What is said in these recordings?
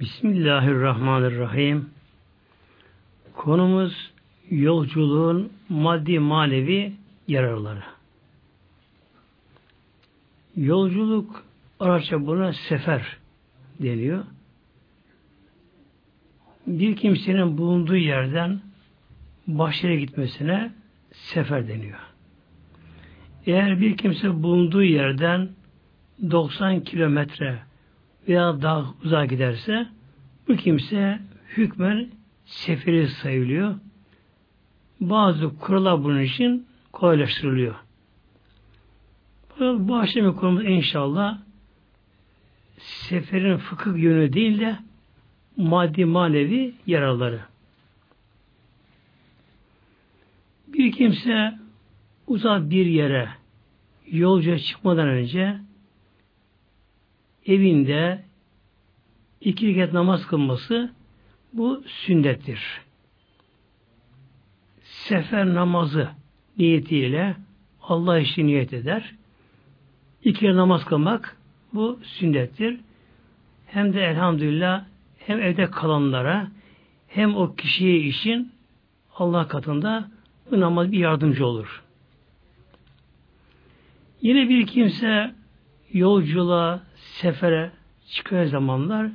Bismillahirrahmanirrahim. Konumuz yolculuğun maddi manevi yararları. Yolculuk Arapça buna sefer deniyor. Bir kimsenin bulunduğu yerden başlara gitmesine sefer deniyor. Eğer bir kimse bulunduğu yerden 90 kilometre veya daha uzağa giderse bu kimse hükmen seferi sayılıyor. Bazı kurallar bunun için kolaylaştırılıyor. Bu akşamki konumuz inşallah seferin fıkıh yönü değil de maddi manevi yararları. Bir kimse uzak bir yere yolcuya çıkmadan önce evinde iki rekat namaz kılması bu sünnettir. Sefer namazı niyetiyle Allah için niyet eder. İki namaz kılmak bu sünnettir. Hem de elhamdülillah hem evde kalanlara hem o kişiye için Allah katında bu namaz bir yardımcı olur. Yine bir kimse yolculuğa, sefere çıkıyor zamanlar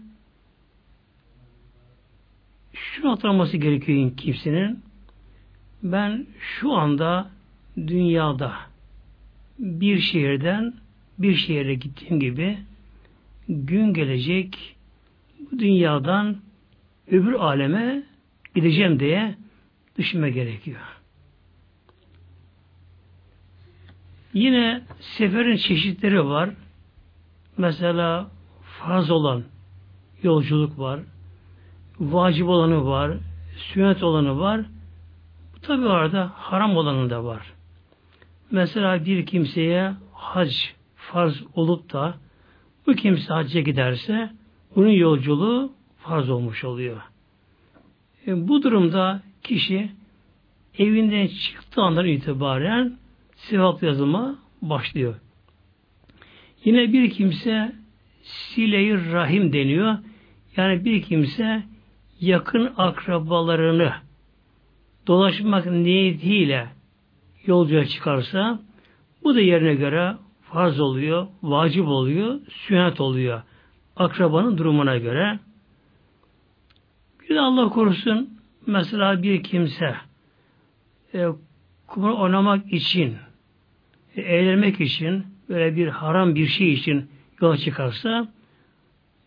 şunu hatırlaması gerekiyor kimsenin ben şu anda dünyada bir şehirden bir şehre gittiğim gibi gün gelecek bu dünyadan öbür aleme gideceğim diye düşünme gerekiyor. Yine seferin çeşitleri var. Mesela farz olan yolculuk var. Vacip olanı var. Sünnet olanı var. Tabi arada haram olanı da var. Mesela bir kimseye hac farz olup da bu kimse hacca giderse bunun yolculuğu farz olmuş oluyor. E, bu durumda kişi evinden çıktığı andan itibaren sevap yazıma başlıyor. Yine bir kimse sile rahim deniyor. Yani bir kimse yakın akrabalarını dolaşmak niyetiyle yolcuya çıkarsa bu da yerine göre farz oluyor, vacip oluyor, sünnet oluyor. Akrabanın durumuna göre. Bir de Allah korusun mesela bir kimse e, kumar oynamak için e, eğlenmek için böyle bir haram bir şey için yola çıkarsa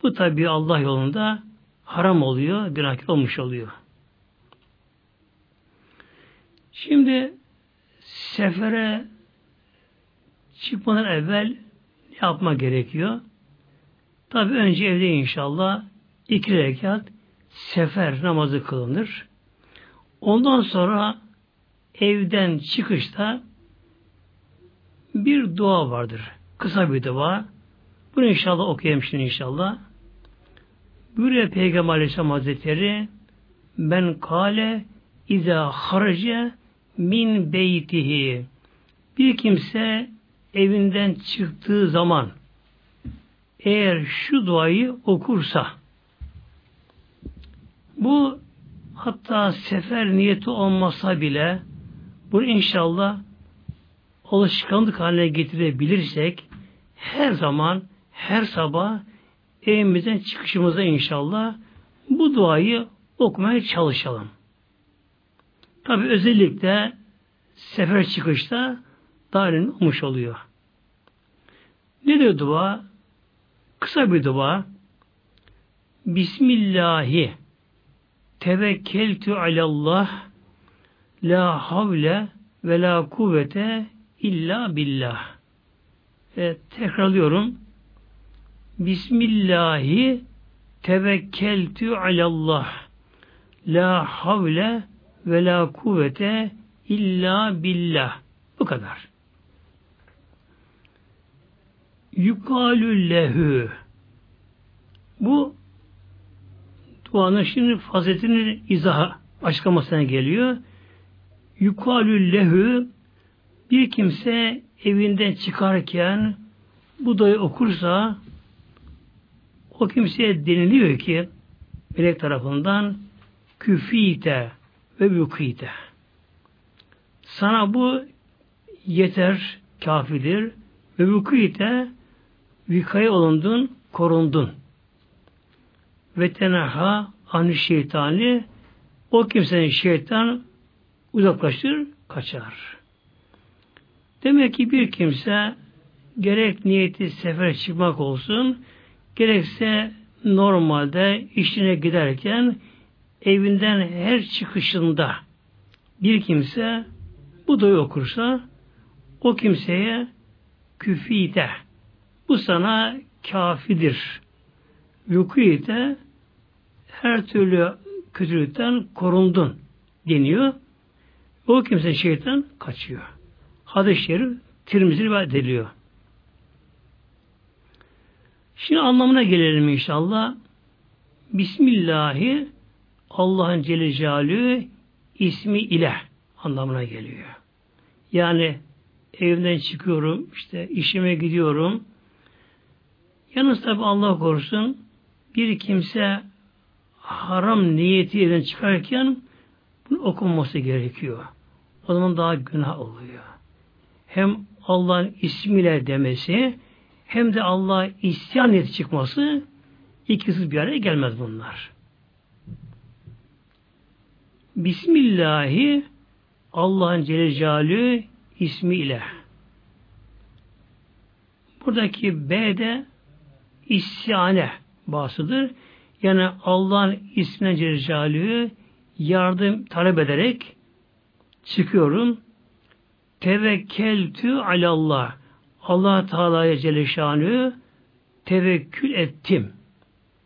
bu tabi Allah yolunda haram oluyor, günah olmuş oluyor. Şimdi sefere çıkmadan evvel yapma gerekiyor? Tabi önce evde inşallah iki rekat sefer namazı kılınır. Ondan sonra evden çıkışta bir dua vardır. Kısa bir dua. Bunu inşallah okuyayım şimdi inşallah. Böyle Peygamber Aleyhisselam Hazretleri ben kale iza harace min beytihi bir kimse evinden çıktığı zaman eğer şu duayı okursa bu hatta sefer niyeti olmasa bile bunu inşallah alışkanlık haline getirebilirsek her zaman her sabah evimizden çıkışımızda inşallah bu duayı okumaya çalışalım. Tabi özellikle sefer çıkışta önemli olmuş oluyor. Ne diyor dua? Kısa bir dua. Bismillahi tevekkeltü alallah la havle ve la kuvvete illa billah. E, tekrarlıyorum. Bismillahi tevekkeltü alallah la havle ve la kuvvete illa billah. Bu kadar. Yukalü lehü bu duanın şimdi faziletinin izahı açıklamasına geliyor. Yukalü lehü bir kimse evinden çıkarken bu duayı okursa o kimseye deniliyor ki melek tarafından küfite ve bükite. Sana bu yeter, kafidir ve bükite vikaya olundun, korundun. Ve tenaha anı şeytani o kimsenin şeytan uzaklaşır, kaçar. Demek ki bir kimse gerek niyeti sefer çıkmak olsun, gerekse normalde işine giderken evinden her çıkışında bir kimse bu duayı okursa o kimseye küfide bu sana kafidir. Vukuyete her türlü kötülükten korundun deniyor. O kimse şeytan kaçıyor. Hadis-i şerif Tirmizi rivayet ediliyor. Şimdi anlamına gelelim inşallah. Bismillahi Allah'ın Celle Celaluhu ismi ile anlamına geliyor. Yani evden çıkıyorum, işte işime gidiyorum. Yalnız tabi Allah korusun bir kimse haram niyeti evden çıkarken bunu okunması gerekiyor. O zaman daha günah oluyor. Hem Allah'ın ismiyle demesi hem de Allah'a isyan niyeti çıkması ikisi bir araya gelmez bunlar. Bismillahi Allah'ın Celle ismiyle. Buradaki B de isyane basıdır. Yani Allah'ın ismine Celle yardım talep ederek çıkıyorum. Tevekkeltü alallah. Allah Teala'ya Celle Şanı tevekkül ettim.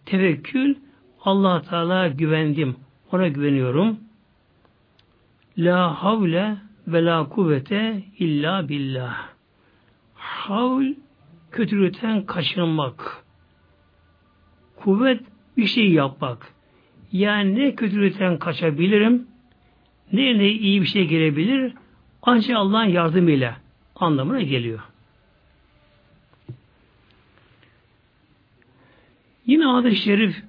Tevekkül Allah Teala'ya güvendim. Ona güveniyorum. La havle ve la kuvvete illa billah. Havl kötülükten kaçınmak. Kuvvet bir şey yapmak. Yani ne kötülükten kaçabilirim, ne ne iyi bir şey gelebilir, ancak Allah'ın yardımıyla anlamına geliyor. Yine adı şerif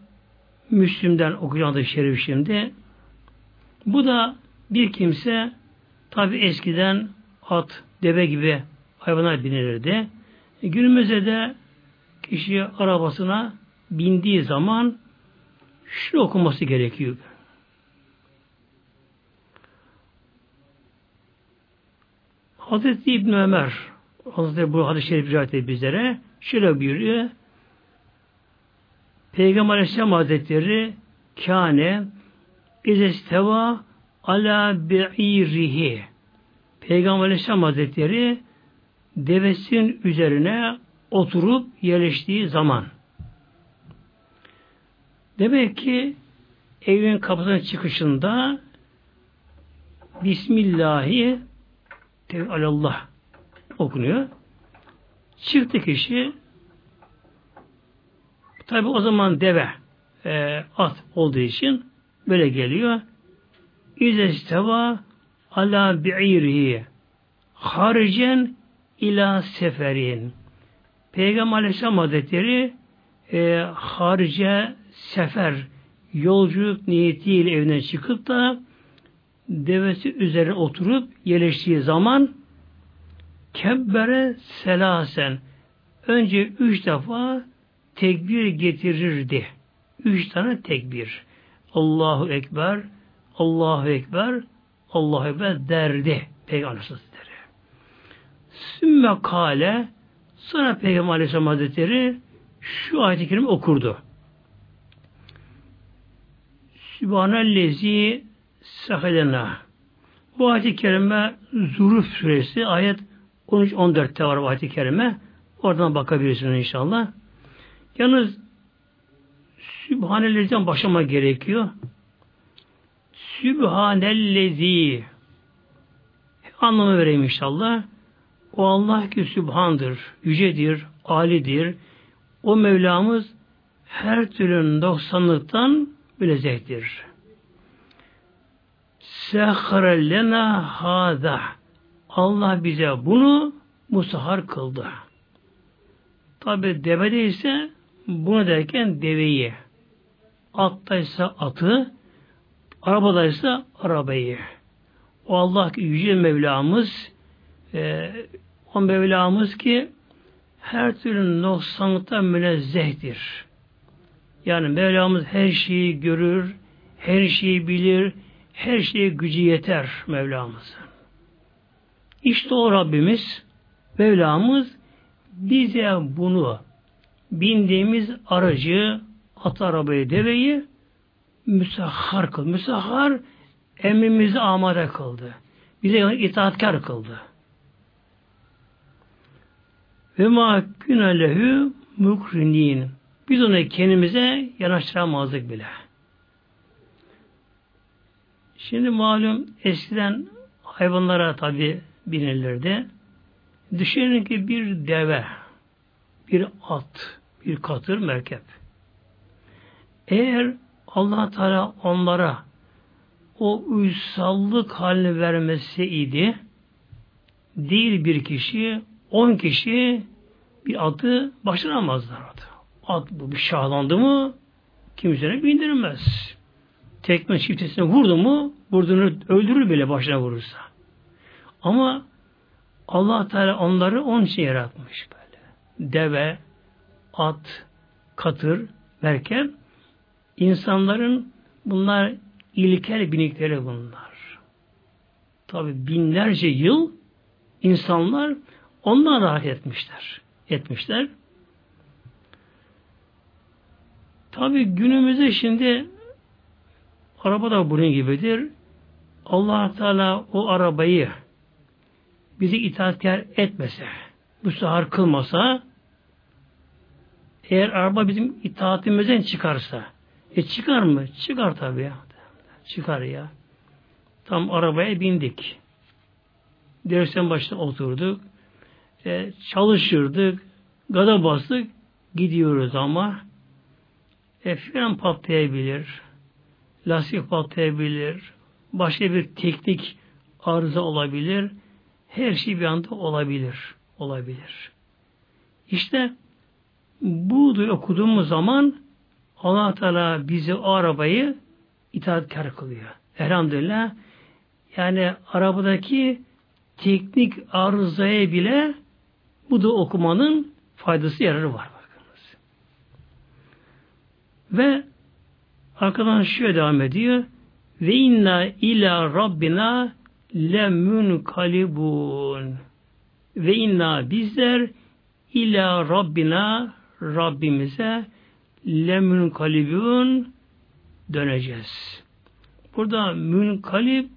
Müslüm'den okuyacağım adı şerif şimdi. Bu da bir kimse tabi eskiden at, deve gibi hayvanlar binilirdi. E, günümüzde de kişi arabasına bindiği zaman şunu okuması gerekiyor. Hazreti İbn Ömer Hazreti bu hadis-i şerif rivayet bizlere şöyle buyuruyor. Peygamber Aleyhisselam Hazretleri kâne izesteva ala bi'irihi Peygamber Aleyhisselam Hazretleri devesinin üzerine oturup yerleştiği zaman demek ki evin kapısının çıkışında Bismillahi Allah okunuyor. Çıktı kişi tabi o zaman deve e, at olduğu için böyle geliyor. İzesteva ala bi'irihi haricen ila seferin. Peygamber Aleyhisselam Hazretleri e, harice sefer yolculuk niyetiyle evinden çıkıp da devesi üzerine oturup yerleştiği zaman kebbere selasen önce üç defa tekbir getirirdi. Üç tane tekbir. Allahu Ekber, Allahu Ekber, Allahu Ekber derdi Peygamber Hazretleri. Sümme kale sonra Peygamber Aleyhisselam Hazretleri şu ayet-i kerime okurdu. Sübhanellezi sahelena. Bu ayet-i kerime Zuruf suresi ayet 13-14'te var bu ayet-i kerime. Oradan bakabilirsiniz inşallah. Yalnız Sübhanellezi'den başlama gerekiyor. Sübhanellezi anlamı vereyim inşallah. O Allah ki Sübhan'dır, yücedir, alidir. O Mevlamız her türlü noksanlıktan münezzehtir. Sehhare lena hâzâ. Allah bize bunu musahar kıldı. Tabi devede ise bunu derken deveyi. attaysa atı, arabadaysa arabayı. O Allah ki yüce Mevlamız e, o Mevlamız ki her türlü noksanlıktan münezzehtir. Yani Mevlamız her şeyi görür, her şeyi bilir, her şeye gücü yeter Mevlamızın. İşte o Rabbimiz, Mevlamız bize bunu bindiğimiz aracı, at arabayı, deveyi müsahhar kıldı. Müsahhar emrimizi amade kıldı. Bize itaatkar kıldı. Ve ma künelehü mukrinin. Biz onu kendimize yanaştıramazdık bile. Şimdi malum eskiden hayvanlara tabi binilirdi. Düşünün ki bir deve, bir at, bir katır, merkep. Eğer allah Teala onlara o uysallık halini vermesi idi, değil bir kişi, on kişi bir atı başaramazlar. At bu bir şahlandı mı kimsene bindirmez. Tekme çiftesine vurdu mu vurduğunu öldürür bile başına vurursa. Ama Allah Teala onları onun için yaratmış böyle. Deve, at, katır, merkep insanların bunlar ilkel binikleri bunlar. Tabi binlerce yıl insanlar onlar rahat etmişler. Etmişler. Tabi günümüzde şimdi araba da bunun gibidir. allah Teala o arabayı bizi itaatkar etmese, bu sahar kılmasa, eğer araba bizim itaatimizden çıkarsa, e çıkar mı? Çıkar tabi ya. Çıkar ya. Tam arabaya bindik. Direksiyon başına oturduk. E, çalışırdık. Gada bastık. Gidiyoruz ama e, fren patlayabilir. Lastik patlayabilir. Başka bir teknik arıza olabilir. Her şey bir anda olabilir. Olabilir. İşte bu okuduğumuz zaman allah Teala bizi o arabayı itaatkar kılıyor. Elhamdülillah yani arabadaki teknik arızaya bile bu da okumanın faydası yararı var. Bakınız. Ve arkadan şöyle devam ediyor. Ve inna ila rabbina lemunkalibun. Ve inna bizler ila Rabbina Rabbimize lemunkalibun döneceğiz. Burada münkalip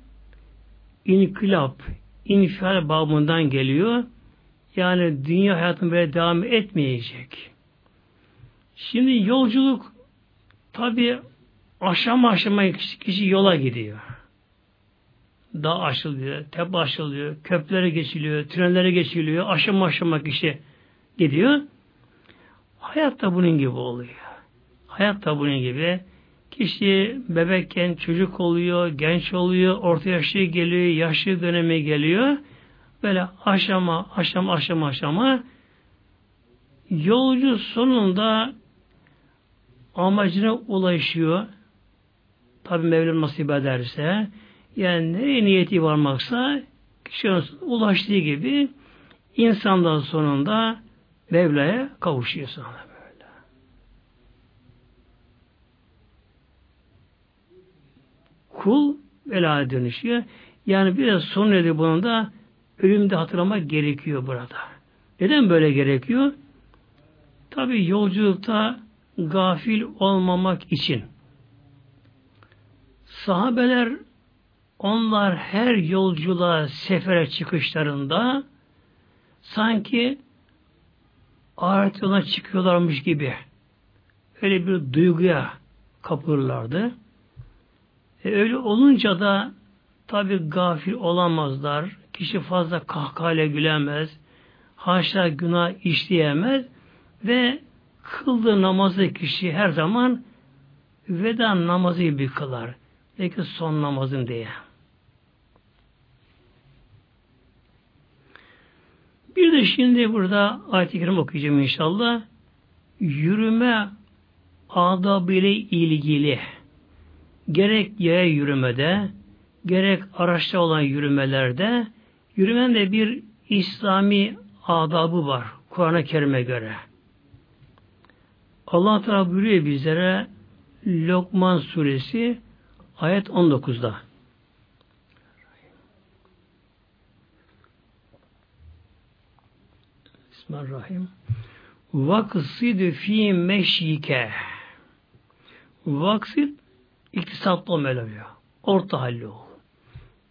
inkılap, infial babından geliyor. Yani dünya hayatın böyle devam etmeyecek. Şimdi yolculuk tabi aşama aşama kişi yola gidiyor. Dağ aşılıyor, tepe aşılıyor, köprülere geçiliyor, tünellere geçiliyor, aşama aşama kişi gidiyor. Hayat da bunun gibi oluyor. Hayat da bunun gibi. Kişi bebekken çocuk oluyor, genç oluyor, orta yaşlı geliyor, yaşlı döneme geliyor. Böyle aşama, aşama, aşama, aşama yolcu sonunda amacına ulaşıyor. Tabi Mevlam nasip ederse yani nereye niyeti varmaksa kişi ulaştığı gibi insandan sonunda Mevla'ya kavuşuyor sonra böyle. Kul velaya dönüşüyor. Yani biraz son nedir bunun da ölümde hatırlamak gerekiyor burada. Neden böyle gerekiyor? Tabi yolculukta gafil olmamak için. Sahabeler onlar her yolculuğa sefere çıkışlarında sanki ahiret yoluna çıkıyorlarmış gibi öyle bir duyguya kapılırlardı. E öyle olunca da tabi gafil olamazlar. Kişi fazla kahkahayla gülemez. Haşa günah işleyemez ve kıldığı namazı kişi her zaman veda namazı gibi kılar. Belki son namazın diye. Bir de şimdi burada ayet-i kerim okuyacağım inşallah. Yürüme adab ile ilgili gerek yaya yürümede gerek araçta olan yürümelerde yürümen de bir İslami adabı var Kur'an-ı Kerim'e göre. Allah Teala buyuruyor bizlere Lokman suresi ayet 19'da. Bismillahirrahmanirrahim. Vaksid fi meşyike. Vaksid iktisatlı olmalı diyor. Orta halli ol.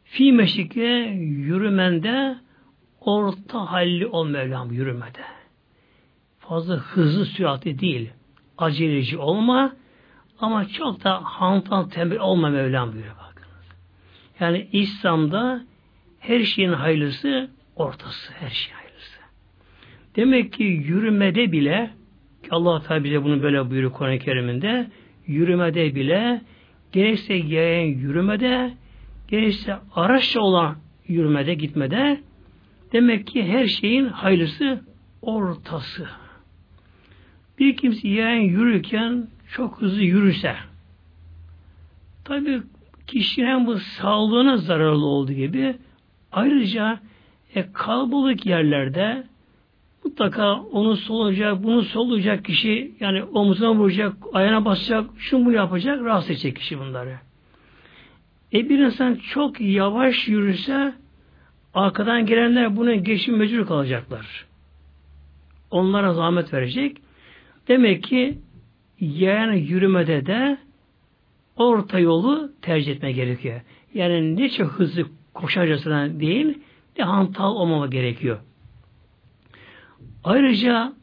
Fi meşyike yürümende orta halli ol Mevlam yürümede. Fazla hızlı süratli değil. Aceleci olma ama çok da hantal tembel olma Mevlam buyuruyor bakınız. Yani İslam'da her şeyin hayırlısı ortası. Her şey hayırlısı. Demek ki yürümede bile Allah Teala bize bunu böyle buyuruyor Kur'an-ı Kerim'inde yürümede bile gerekse yayan yürümede gerekse araçla olan yürümede gitmede demek ki her şeyin hayırlısı ortası. Bir kimse yayan yürürken çok hızlı yürürse tabi kişinin bu sağlığına zararlı olduğu gibi ayrıca e, kalabalık yerlerde mutlaka onu solacak, bunu solacak kişi yani omuzuna vuracak, ayağına basacak, şunu bu yapacak, rahatsız edecek kişi bunları. E bir insan çok yavaş yürürse arkadan gelenler buna geçim mecbur kalacaklar. Onlara zahmet verecek. Demek ki yani yürümede de orta yolu tercih etme gerekiyor. Yani ne çok hızlı koşarcasına değil, ne hantal olmama gerekiyor. Ayrıca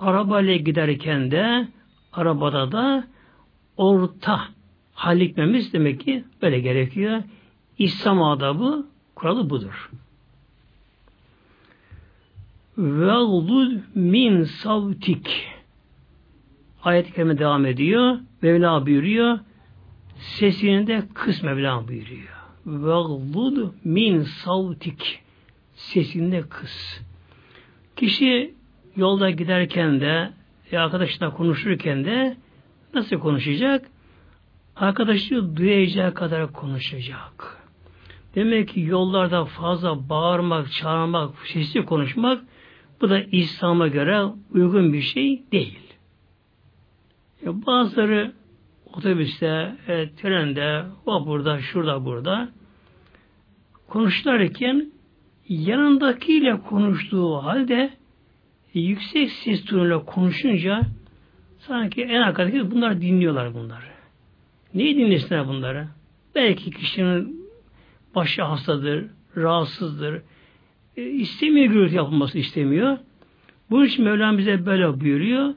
arabayla giderken de arabada da orta hallikmemiz demek ki böyle gerekiyor. İslam adabı kuralı budur. Veldud min savtik ayet-i kerime devam ediyor. Mevla buyuruyor. Sesini de kıs Mevla buyuruyor. Veldud min savtik sesini de kıs. Kişi yolda giderken de e, arkadaşına konuşurken de nasıl konuşacak? Arkadaşı duyacağı kadar konuşacak. Demek ki yollarda fazla bağırmak, çağırmak, sesli konuşmak bu da İslam'a göre uygun bir şey değil. Ya bazıları otobüste, e, trende, vapurda, şurada, burada konuşurken yanındakiyle konuştuğu halde e, yüksek ses tonuyla konuşunca sanki en arkadaki bunlar dinliyorlar bunları. Neyi dinlesinler bunları? Belki kişinin başı hastadır, rahatsızdır, e, istemiyor gürültü yapılması istemiyor. Bunun için Mevlam bize böyle buyuruyor.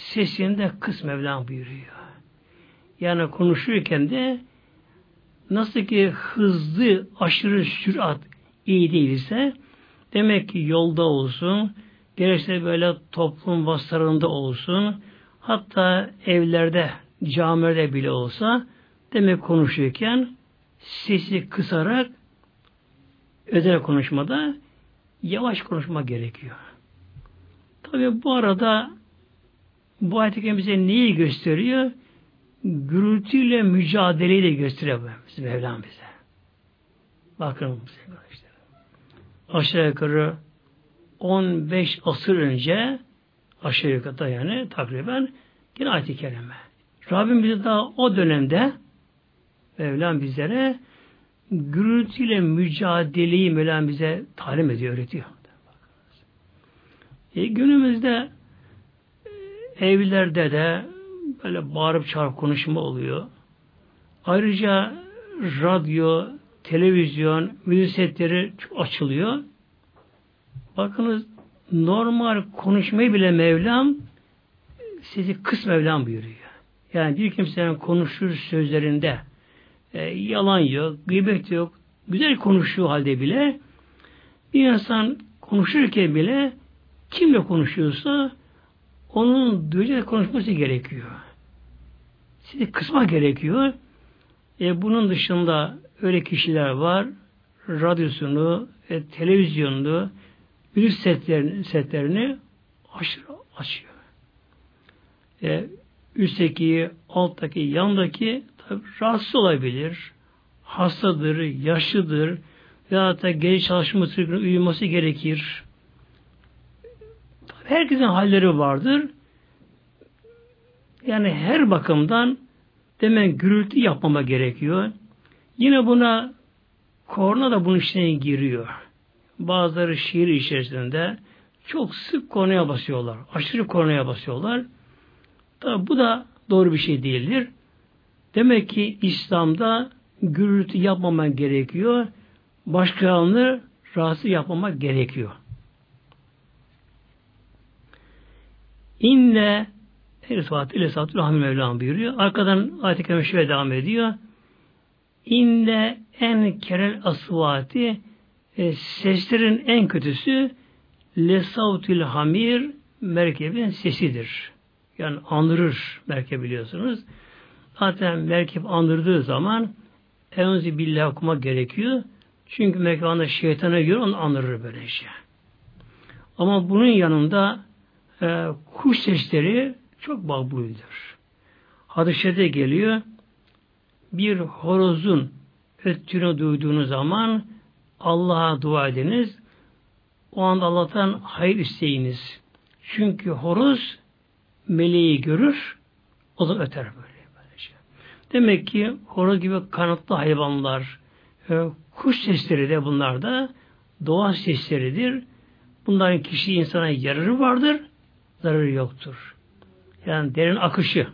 Sesini de kıs Mevlam buyuruyor. Yani konuşurken de nasıl ki hızlı, aşırı sürat iyi değilse demek ki yolda olsun, gerekse böyle toplum vasıtalarında olsun, hatta evlerde, camilerde bile olsa demek konuşurken sesi kısarak özel konuşmada yavaş konuşma gerekiyor. Tabi bu arada bu ayet bize neyi gösteriyor? Gürültüyle mücadeleyi de gösteriyor bize Mevlam bize. Bakın arkadaşlar. Aşağı yukarı 15 asır önce aşağı yukarı yani takriben yine ayet-i kerime. Rabbim bize daha o dönemde Mevlam bizlere gürültüyle mücadeleyi Mevlam bize talim ediyor, öğretiyor. E, günümüzde evlerde de böyle bağırıp çağırıp konuşma oluyor. Ayrıca radyo, televizyon, müzik setleri açılıyor. Bakınız normal konuşmayı bile Mevlam sizi kıs Mevlam buyuruyor. Yani bir kimsenin konuşur sözlerinde e, yalan yok, gıybet yok, güzel konuşuyor halde bile bir insan konuşurken bile kimle konuşuyorsa onun duyacak konuşması gerekiyor. Sizi kısma gerekiyor. E, bunun dışında öyle kişiler var, radyosunu, e, televizyonunu, müzik setlerini, setlerini aşırı açıyor. E, üstteki, alttaki, yandaki tabi rahatsız olabilir. Hastadır, yaşlıdır, veya da gece çalışması, uyuması gerekir. Herkesin halleri vardır. Yani her bakımdan demen gürültü yapmama gerekiyor. Yine buna korna da bunun içine giriyor. Bazıları şiir içerisinde çok sık kornaya basıyorlar. Aşırı kornaya basıyorlar. Tabi bu da doğru bir şey değildir. Demek ki İslam'da gürültü yapmaman gerekiyor. Başkalarını rahatsız yapmamak gerekiyor. İnne Elisat ile Satül Rahmi Mevlam buyuruyor. Arkadan ayet-i kerime şöyle devam ediyor. İnne en kerel asvati e, seslerin en kötüsü lesavtül hamir merkebin sesidir. Yani andırır merkep biliyorsunuz. Zaten merkep andırdığı zaman enzi billah okumak gerekiyor. Çünkü mekanda şeytana göre onu andırır böylece. Ama bunun yanında e, kuş sesleri çok makbuldür. Hadis-i geliyor bir horozun öttüğünü duyduğunuz zaman Allah'a dua ediniz. O anda Allah'tan hayır isteyiniz. Çünkü horoz meleği görür, o da öter böyle. Böylece. Demek ki horoz gibi kanatlı hayvanlar, e, kuş sesleri de bunlar da doğa sesleridir. Bunların kişi insana yararı vardır, zararı yoktur. Yani derin akışı,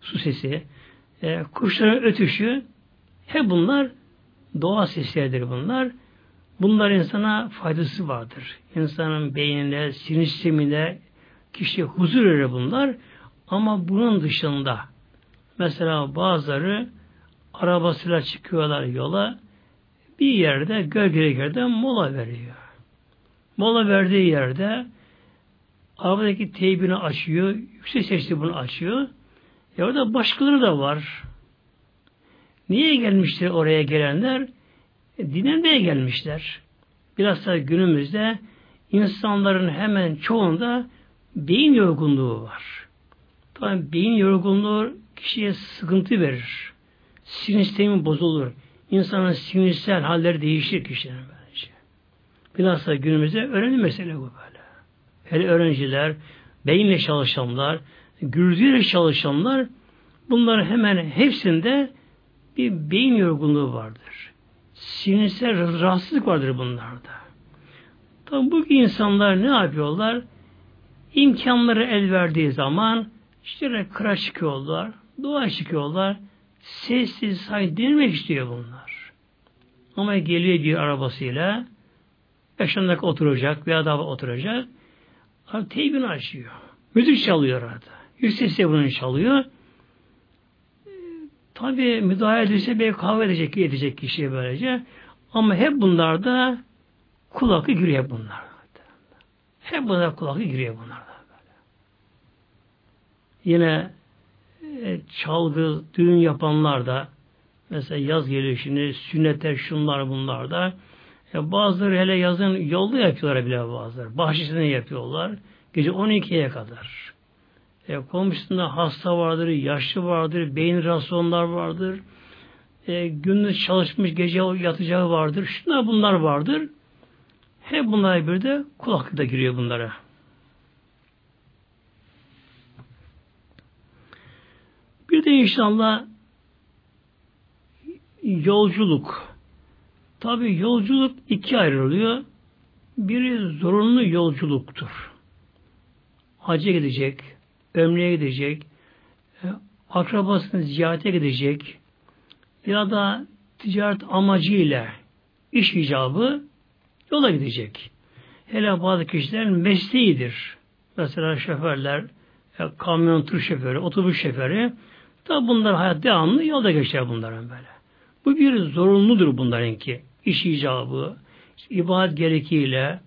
su sesi, e, kuşların ötüşü, hep bunlar doğa sesleridir bunlar. Bunlar insana faydası vardır. İnsanın beynine, sinir sistemine, kişiye huzur verir bunlar. Ama bunun dışında mesela bazıları arabasıyla çıkıyorlar yola bir yerde gölgeli yerde mola veriyor. Mola verdiği yerde arabadaki teybini açıyor, yüksek sesli bunu açıyor. Ya orada başkaları da var. Niye gelmiştir oraya gelenler? E, dinlenmeye gelmişler. Biraz da günümüzde insanların hemen çoğunda beyin yorgunluğu var. Tabii beyin yorgunluğu kişiye sıkıntı verir. Sinir sistemi bozulur. İnsanın sinirsel halleri değişir kişinin bence. Bilhassa günümüzde önemli mesele bu böyle. Hele öğrenciler, beyinle çalışanlar, gürültüyle çalışanlar bunların hemen hepsinde bir beyin yorgunluğu vardır. Sinirsel rahatsızlık vardır bunlarda. Tabi bu insanlar ne yapıyorlar? İmkanları el verdiği zaman işte kıra çıkıyorlar, dua çıkıyorlar, sessiz say dinlemek istiyor bunlar. Ama geliyor bir arabasıyla, dakika oturacak veya daha oturacak, abi teybini açıyor. Müzik çalıyor orada. Yüksek sesle bunu çalıyor. Tabi müdahale edilse bir kahve edecek, edecek kişiye böylece. Ama hep bunlarda kulakı giriyor bunlar. Hep bunlar kulakı giriyor bunlarda. Böyle. Yine e, çalgı, düğün yapanlar da mesela yaz geliyor şimdi sünnetler şunlar bunlar da e, bazıları hele yazın yolda yapıyorlar bile bazıları. Bahçesinde yapıyorlar. Gece 12'ye kadar. E, komşusunda hasta vardır, yaşlı vardır, beyin rahatsızlanlar vardır. E, gündüz çalışmış gece yatacağı vardır. Şunlar bunlar vardır. Hep bunlar bir de kulak da giriyor bunlara. Bir de inşallah yolculuk. Tabi yolculuk iki ayrılıyor. Biri zorunlu yolculuktur. Hacca gidecek, ömreye gidecek, e, akrabasını ziyarete gidecek ya da ticaret amacıyla iş icabı yola gidecek. Hele bazı kişilerin mesleğidir. Mesela şoförler, e, kamyon tur şoförü, otobüs şoförü. Tabi bunlar hayat devamlı yolda geçer bunların böyle. Bu bir zorunludur bunların ki. İş icabı, ibadet gerekiyle,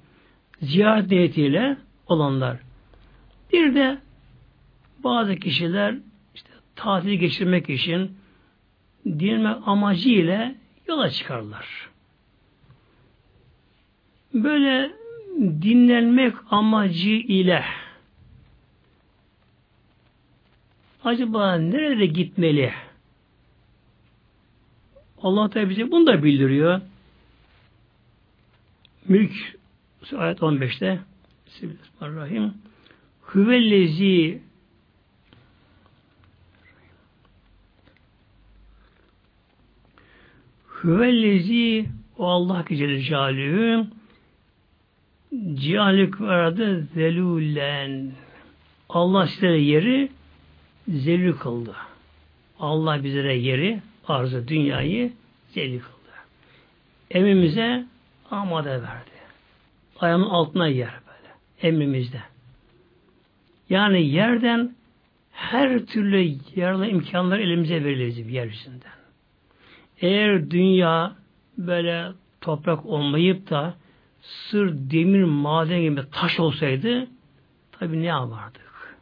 ziyaret niyetiyle olanlar. Bir de bazı kişiler işte tatil geçirmek için dinlemek amacı ile yola çıkarlar. Böyle dinlenmek amacı ile acaba nerede gitmeli? Allah Teala bize bunu da bildiriyor. Mülk ayet 15'te Bismillahirrahmanirrahim. Hüvellezi Hüvellezi o Allah ki Celle Celaluhu Cihalik arada zelülen Allah sizlere yeri zelül kıldı. Allah bizlere yeri, arzı, dünyayı zelül kıldı. Evimize amade verdi. Ayağımın altına yer böyle. Emrimizde. Yani yerden her türlü yararlı imkanlar elimize verilir yeryüzünden. Eğer dünya böyle toprak olmayıp da sır, demir, maden gibi taş olsaydı tabi ne yapardık?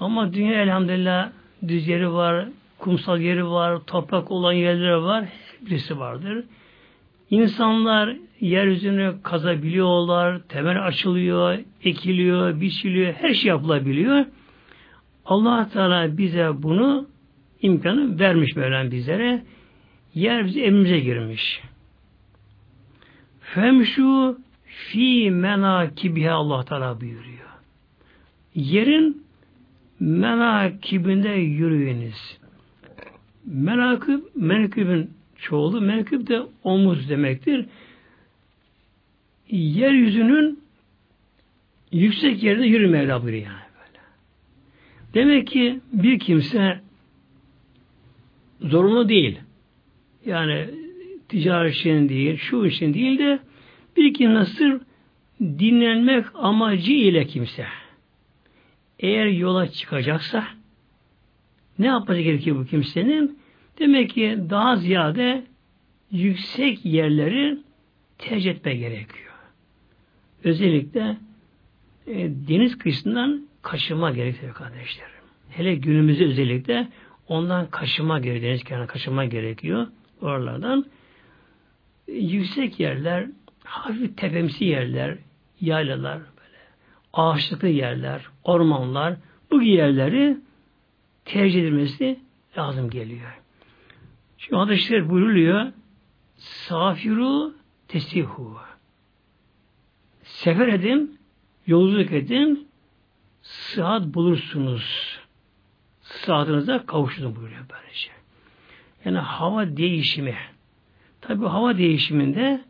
Ama dünya elhamdülillah düz yeri var, kumsal yeri var, toprak olan yerleri var, birisi vardır. İnsanlar yeryüzünü kazabiliyorlar, temel açılıyor, ekiliyor, biçiliyor, her şey yapılabiliyor. allah Teala bize bunu imkanı vermiş Mevlam bizlere. Yer bize evimize girmiş. Femşu fi menakibihe Allah Teala buyuruyor. Yerin menakibinde yürüyünüz. Menakib, menakibin çoğulu, menakib de omuz demektir. Yeryüzünün yüksek yerde yürü Mevla buyuruyor yani böyle. Demek ki bir kimse zorunlu değil. Yani ticaret için değil, şu için değil de bir kimse nasıl dinlenmek amacı ile kimse eğer yola çıkacaksa ne yapması gerekiyor bu kimsenin? Demek ki daha ziyade yüksek yerleri tercih etme gerekiyor. Özellikle e, deniz kıyısından kaçınma gerekiyor kardeşlerim. Hele günümüzde özellikle ondan kaçınma gerekiyor. Deniz kenarına kaçınma gerekiyor. Oralardan e, yüksek yerler, hafif tepemsi yerler, yaylalar, böyle ağaçlıklı yerler, ormanlar, bu yerleri tercih edilmesi lazım geliyor. Şimdi hadisler buyuruluyor safiru tesihu sefer edin, yolculuk edin, sıhhat bulursunuz. Sıhhatınıza kavuşun buyuruyor böylece. Yani hava değişimi. Tabi hava değişiminde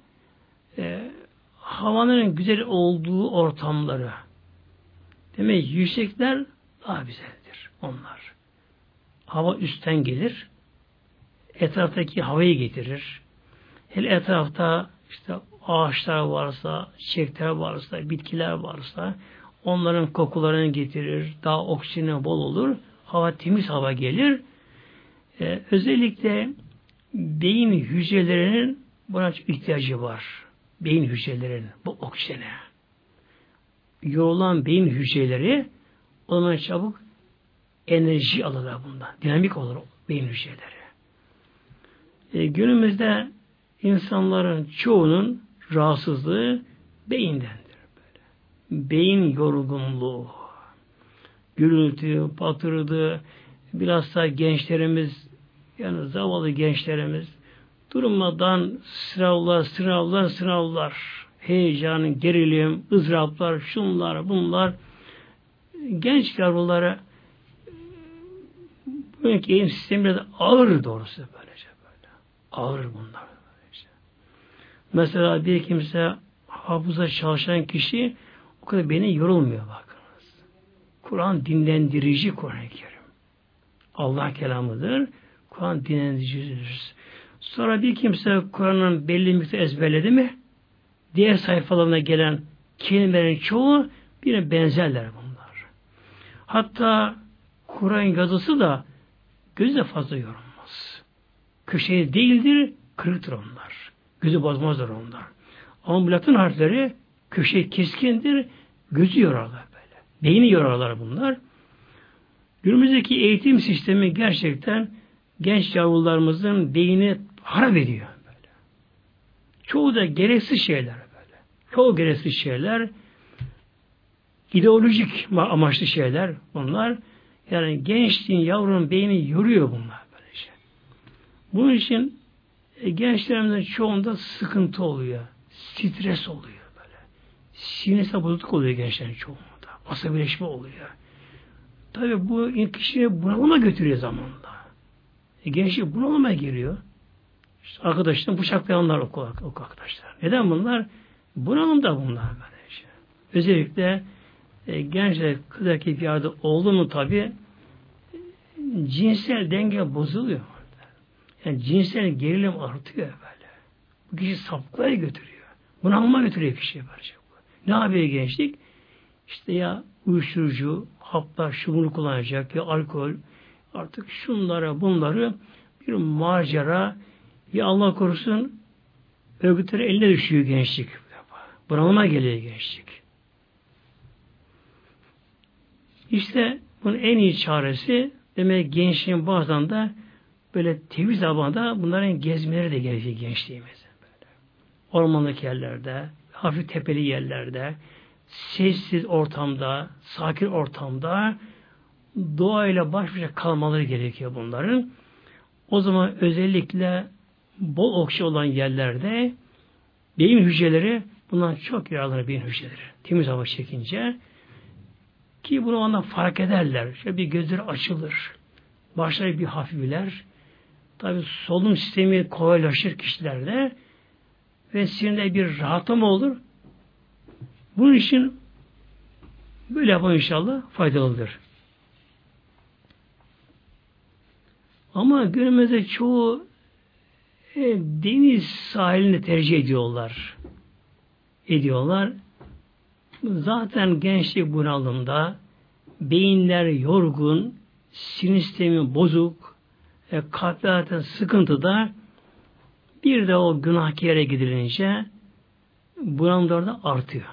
e, havanın güzel olduğu ortamları demek yüksekler daha güzeldir onlar. Hava üstten gelir, etraftaki havayı getirir. Hele etrafta işte ağaçlar varsa, çiçekler varsa, bitkiler varsa onların kokularını getirir. Daha oksijeni bol olur. Hava temiz hava gelir. Ee, özellikle beyin hücrelerinin buna ihtiyacı var. Beyin hücrelerinin bu oksijene. Yorulan beyin hücreleri o çabuk enerji alırlar bundan. Dinamik olur beyin hücreleri. E, günümüzde insanların çoğunun rahatsızlığı beyindendir. Böyle. Beyin yorgunluğu, gürültü, patırdı, bilhassa gençlerimiz, yani zavallı gençlerimiz durmadan sınavlar, sınavlar, sınavlar, heyecan, gerilim, ızdıraplar, şunlar, bunlar genç yavrulara bu eğitim sistemi biraz ağır doğrusu böylece böyle. Ağır bunlar. Mesela bir kimse hafıza çalışan kişi o kadar beni yorulmuyor bakınız. Kur'an dinlendirici Kur'an-ı Kerim. Allah kelamıdır. Kur'an dinlendiricidir. Sonra bir kimse Kur'an'ın belli miktar ezberledi mi diğer sayfalarına gelen kelimelerin çoğu birine benzerler bunlar. Hatta Kur'an yazısı da Gözü de fazla yorulmaz. Köşeye değildir, kırıktır onlar. Gözü bozmazlar onlar. Ama Latin harfleri köşe keskindir, gözü yorarlar böyle. Beyni yorarlar bunlar. Günümüzdeki eğitim sistemi gerçekten genç yavrularımızın beyni harap ediyor böyle. Çoğu da gereksiz şeyler böyle. Çoğu gereksiz şeyler ideolojik amaçlı şeyler bunlar. Yani gençliğin yavrunun beyni yoruyor bunlar. Bunun için e, gençlerimizin çoğunda sıkıntı oluyor. Stres oluyor böyle. Sinirsel bozukluk oluyor gençlerin çoğunda. Asabileşme oluyor. Tabi bu kişiyi bunalıma götürüyor zamanla. E, gençlik bunalıma giriyor. İşte arkadaşlar bıçaklayanlar okul, okul arkadaşlar. Neden bunlar? Bunalım da bunlar böyle şey. Özellikle e, gençler kız erkek bir yerde oldu mu tabi cinsel denge bozuluyor. Yani cinsel gerilim artıyor böyle. Bu kişi sapkığa götürüyor. Bunalıma götürüyor kişiyi böylece. Ne yapıyor gençlik? İşte ya uyuşturucu, haplar, şunu kullanacak ya alkol, artık şunlara bunları bir macera ya Allah korusun örgütleri eline düşüyor gençlik. Bunalıma geliyor gençlik. İşte bunun en iyi çaresi demek gençliğin bazen de böyle temiz zamanda bunların gezmeleri de gerekiyor gençliğimiz. Böyle. Ormanlık yerlerde, hafif tepeli yerlerde, sessiz ortamda, sakin ortamda doğayla baş başa kalmaları gerekiyor bunların. O zaman özellikle bol okşa olan yerlerde beyin hücreleri bundan çok yararlanır beyin hücreleri. Temiz hava çekince ki bunu ona fark ederler. Şöyle bir gözleri açılır. Başları bir hafifler. Tabi solunum sistemi kolaylaşır kişilerde ve sinirde bir rahatlama olur. Bunun için böyle yapalım inşallah faydalıdır. Ama günümüzde çoğu e, deniz sahilini tercih ediyorlar. Ediyorlar. Zaten gençlik bunalımda beyinler yorgun, sinir sistemi bozuk, e, kalpler zaten sıkıntıda bir de o günah yere gidilince bunalımlar da artıyor.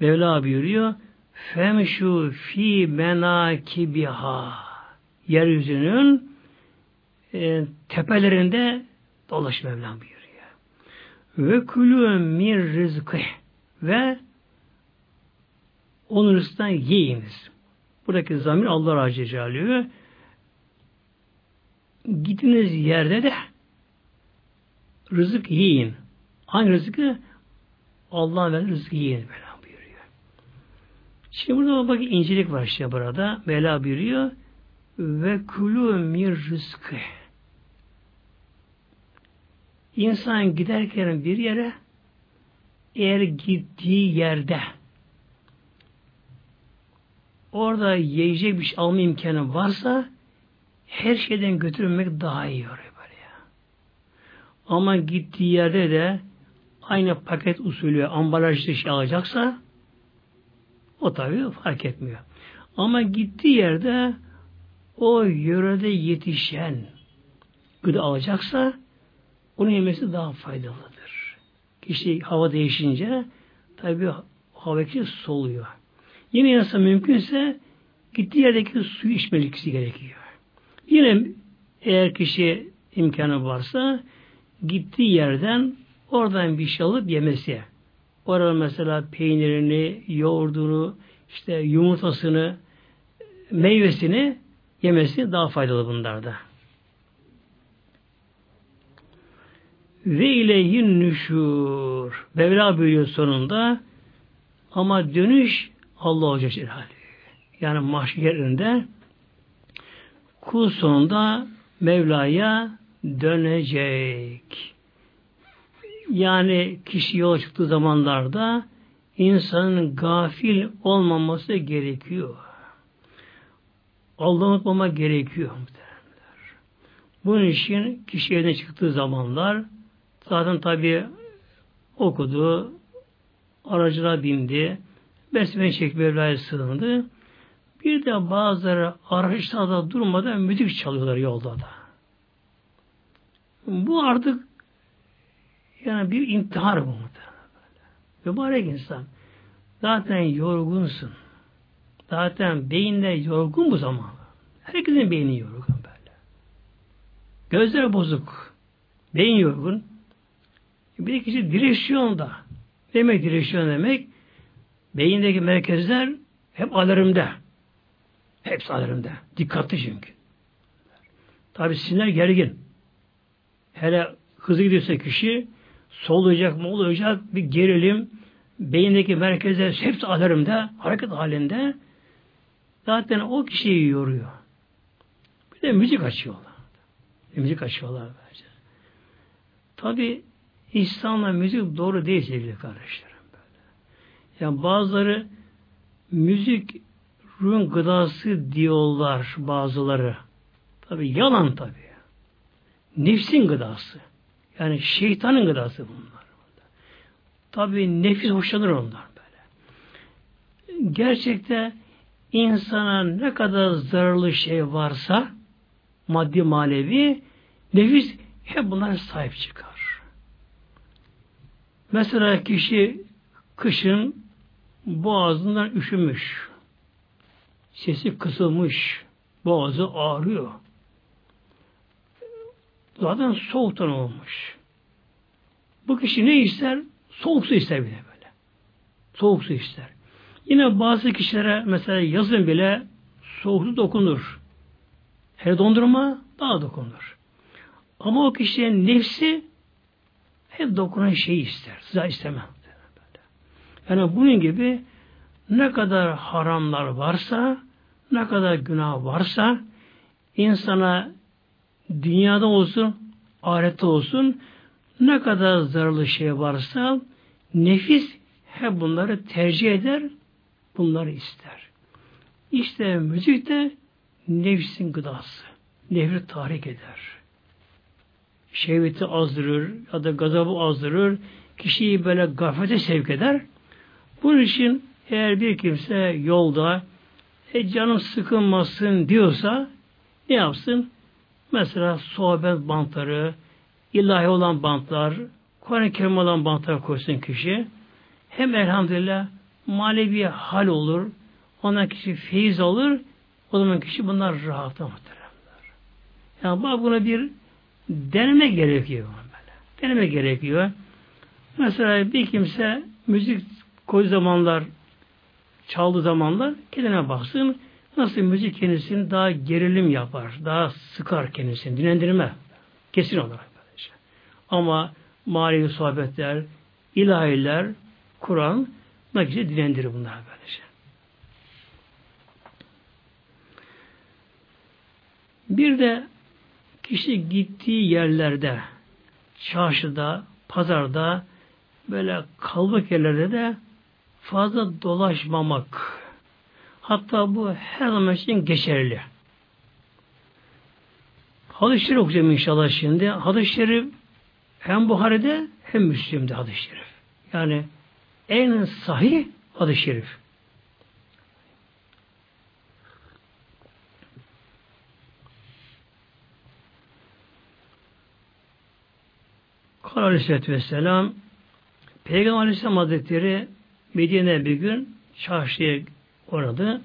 Mevla buyuruyor Femşu fi menakibiha yeryüzünün e, tepelerinde dolaş Mevlam buyuruyor. Ve kulü min rızkı ve onun rızkından yiyiniz. Buradaki zamir Allah Razı Celaluhu gittiğiniz yerde de rızık yiyin. Hangi rızkı? Allah'ın verdiği rızkı yiyin. Mevla buyuruyor. Şimdi burada bak incelik var işte burada. Mevla buyuruyor ve kulü min rızkı. İnsan giderken bir yere eğer gittiği yerde orada yiyecek bir şey alma imkanı varsa her şeyden götürmek daha iyi oluyor böyle ya. Ama gittiği yerde de aynı paket usulü ambalajlı şey alacaksa o tabi fark etmiyor. Ama gittiği yerde o yörede yetişen gıda alacaksa onu yemesi daha faydalıdır. Kişi hava değişince tabi hava kişi soluyor. Yine insan mümkünse gittiği yerdeki suyu içmelisi gerekiyor. Yine eğer kişi imkanı varsa gittiği yerden oradan bir şey alıp yemesi. Orada mesela peynirini, yoğurdunu, işte yumurtasını, meyvesini yemesi daha faydalı bunlarda. Ve ileyhin nüşur. Mevla buyuruyor sonunda ama dönüş Allah Hoca Celaluhu. Yani mahşerinde kul sonunda Mevla'ya dönecek. Yani kişi yola çıktığı zamanlarda insanın gafil olmaması gerekiyor. Allah'ı unutmama gerekiyor. Bunun için kişi evine çıktığı zamanlar Zaten tabi okudu, aracına bindi, besmele çekip Mevla'ya sığındı. Bir de bazıları araçlarda durmadan müzik çalıyorlar yolda da. Bu artık yani bir intihar bu Mübarek insan. Zaten yorgunsun. Zaten beyinler yorgun bu zaman. Herkesin beyni yorgun böyle. Gözler bozuk. Beyin yorgun. Bir kişi direksiyonda. Demek direksiyon demek beyindeki merkezler Hep alarmda. Hepsi alarmda. Dikkatli çünkü. Tabi sinir gergin. Hele hızlı gidiyorsa kişi soluyacak mı olacak bir gerilim beyindeki merkezler hepsi alarmda, hareket halinde zaten o kişiyi yoruyor. Bir de müzik açıyorlar. Bir müzik açıyorlar bence. Tabi İslam'la müzik doğru değil sevgili kardeşlerim. Yani bazıları müzik ruhun gıdası diyorlar bazıları. Tabi yalan tabi. Nefsin gıdası. Yani şeytanın gıdası bunlar. Tabi nefis hoşlanır onlar böyle. Gerçekte insana ne kadar zararlı şey varsa maddi manevi nefis hep bunlara sahip çıkar. Mesela kişi kışın boğazından üşümüş. Sesi kısılmış. Boğazı ağrıyor. Zaten soğuktan olmuş. Bu kişi ne ister? Soğuk su ister bile böyle. Soğuk su ister. Yine bazı kişilere mesela yazın bile soğuk su dokunur. Her dondurma daha dokunur. Ama o kişinin nefsi hep dokunan şeyi ister. Size istemem. Yani bunun gibi ne kadar haramlar varsa, ne kadar günah varsa insana dünyada olsun, ahirette olsun ne kadar zararlı şey varsa nefis hep bunları tercih eder, bunları ister. İşte müzik de nefsin gıdası. Nefri tahrik eder. Şehveti azdırır ya da gazabı azdırır. Kişiyi böyle gaflete sevk eder. Bunun için eğer bir kimse yolda e canım sıkılmasın diyorsa ne yapsın? Mesela sohbet bantları, ilahi olan bantlar, Kur'an-ı Kerim olan bantlar koysun kişi. Hem elhamdülillah manevi hal olur, ona kişi feyiz alır, o zaman kişi bunlar rahatla muhteremler. Yani bak buna bir deneme gerekiyor. Böyle. Deneme gerekiyor. Mesela bir kimse müzik koy zamanlar, çaldığı zamanlar kendine baksın. Nasıl müzik kendisini daha gerilim yapar, daha sıkar kendisini, dinlendirme. Kesin olarak böylece. Ama manevi sohbetler, ilahiler, Kur'an, ne kişi dinlendirir bunlar böylece. Bir de kişi gittiği yerlerde, çarşıda, pazarda, böyle kalbak yerlerde de fazla dolaşmamak. Hatta bu her zaman için geçerli. Hadis-i Şerif okuyacağım inşallah şimdi. Hadis-i Şerif hem Buhari'de hem Müslim'de hadis-i Şerif. Yani en sahih hadis-i Şerif. Kal Aleyhisselatü Vesselam Peygamber Aleyhisselam Hazretleri Medine'ye bir gün çarşıya uğradı.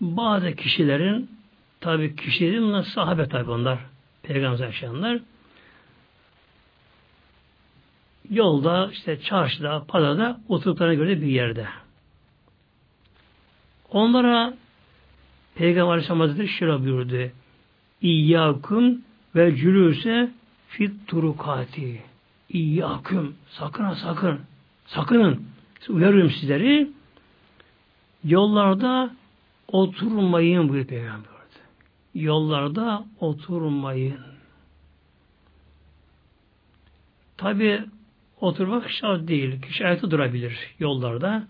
Bazı kişilerin tabi kişilerin bunlar sahabe tabi onlar. Peygamber yaşayanlar. Yolda işte çarşıda, pazarda oturduklarına göre bir yerde. Onlara Peygamber Aleyhisselam Hazretleri şöyle buyurdu. İyyâküm ve cülüse fit turukati. İyyâküm. Sakın ha sakın. Sakının. Uyarıyorum sizleri. Yollarda oturmayın buyuruyor Peygamber. Yollarda oturmayın. Tabi oturmak şart değil. Kişi ayakta durabilir yollarda.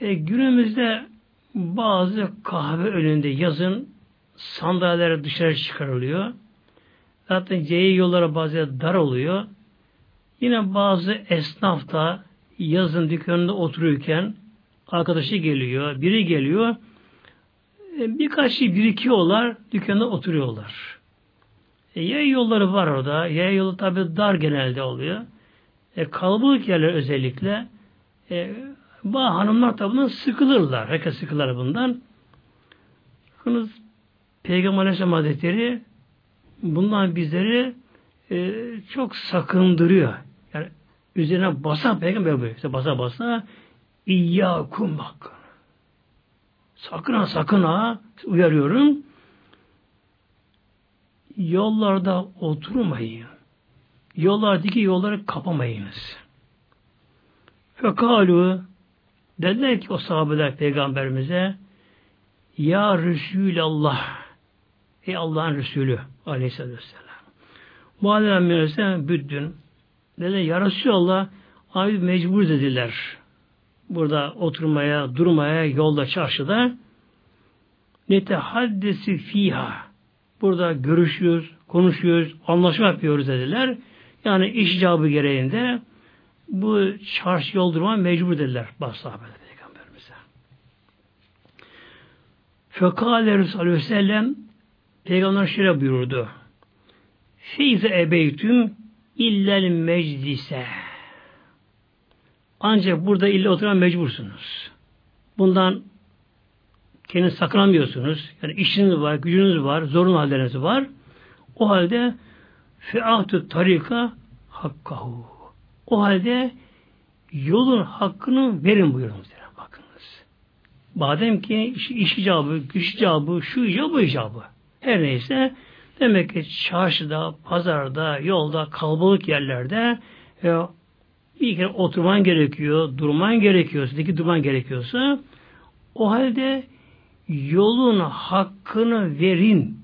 E, günümüzde bazı kahve önünde yazın sandalyeler dışarı çıkarılıyor. Zaten C'ye yollara bazı dar oluyor. Yine bazı esnaf da yazın dükkanında otururken arkadaşı geliyor, biri geliyor. E, birkaç şey birikiyorlar, dükkanda oturuyorlar. E, yaya yolları var orada. Yaya yolu tabi dar genelde oluyor. E, kalabalık yerler özellikle e, bazı hanımlar tabi bundan sıkılırlar. Herkes sıkılır bundan. Yalnız Peygamber Aleyhisselam Hazretleri bundan bizleri e, çok sakındırıyor. Yani üzerine basa peygamber buyuruyor. İşte basa basa İyyâkum bak. Sakın ha sakın ha uyarıyorum. Yollarda oturmayın. Yollardaki yolları kapamayınız. Fekalu dediler ki o sahabeler peygamberimize Ya Resulallah Ey Allah'ın Resulü aleyhissalatü vesselam. Muhalefet müessesine büddün. Dediler Ya Resulallah abi mecbur dediler. Burada oturmaya, durmaya, yolda, çarşıda netehaddesi fiha. Burada görüşüyoruz, konuşuyoruz, anlaşma yapıyoruz dediler. Yani iş icabı gereğinde bu çarşı yol mecbur dediler bazı sahabeler peygamberimize. Fekale Resulü Aleyhisselam Peygamber şöyle buyurdu. Feyze ebeytüm illel meclise. Ancak burada illa oturan mecbursunuz. Bundan kendini sakınamıyorsunuz. Yani işiniz var, gücünüz var, zorun halleriniz var. O halde fe'atü tarika hakkahu. O halde yolun hakkını verin buyurun. Bakınız. Madem ki iş, iş icabı, güç icabı, şu icabı, bu icabı. Her neyse demek ki çarşıda, pazarda, yolda, kalabalık yerlerde e, bir kere oturman gerekiyor, durman gerekiyor, sizdeki durman gerekiyorsa o halde yolun hakkını verin.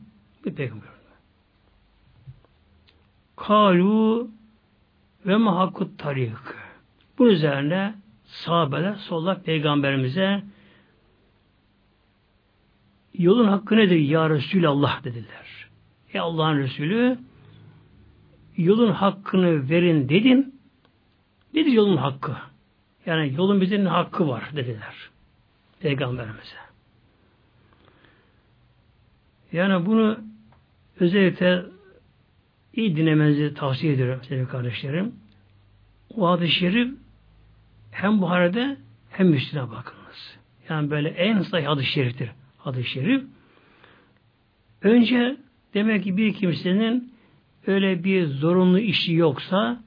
Bir peygamber. Kalu ve mahakkut tarik. Bu üzerine sahabeler solla peygamberimize yolun hakkı nedir ya Resulallah dediler. Ey Allah'ın Resulü yolun hakkını verin dedin. Nedir yolun hakkı? Yani yolun bizim hakkı var dediler. Peygamberimize. Yani bunu özellikle iyi dinlemenizi tavsiye ediyorum sevgili kardeşlerim. O hadis-i şerif hem Buhari'de hem Müslim'e bakınız. Yani böyle en sayı hadis-i şeriftir. Hadis-i şerif. Önce demek ki bir kimsenin öyle bir zorunlu işi yoksa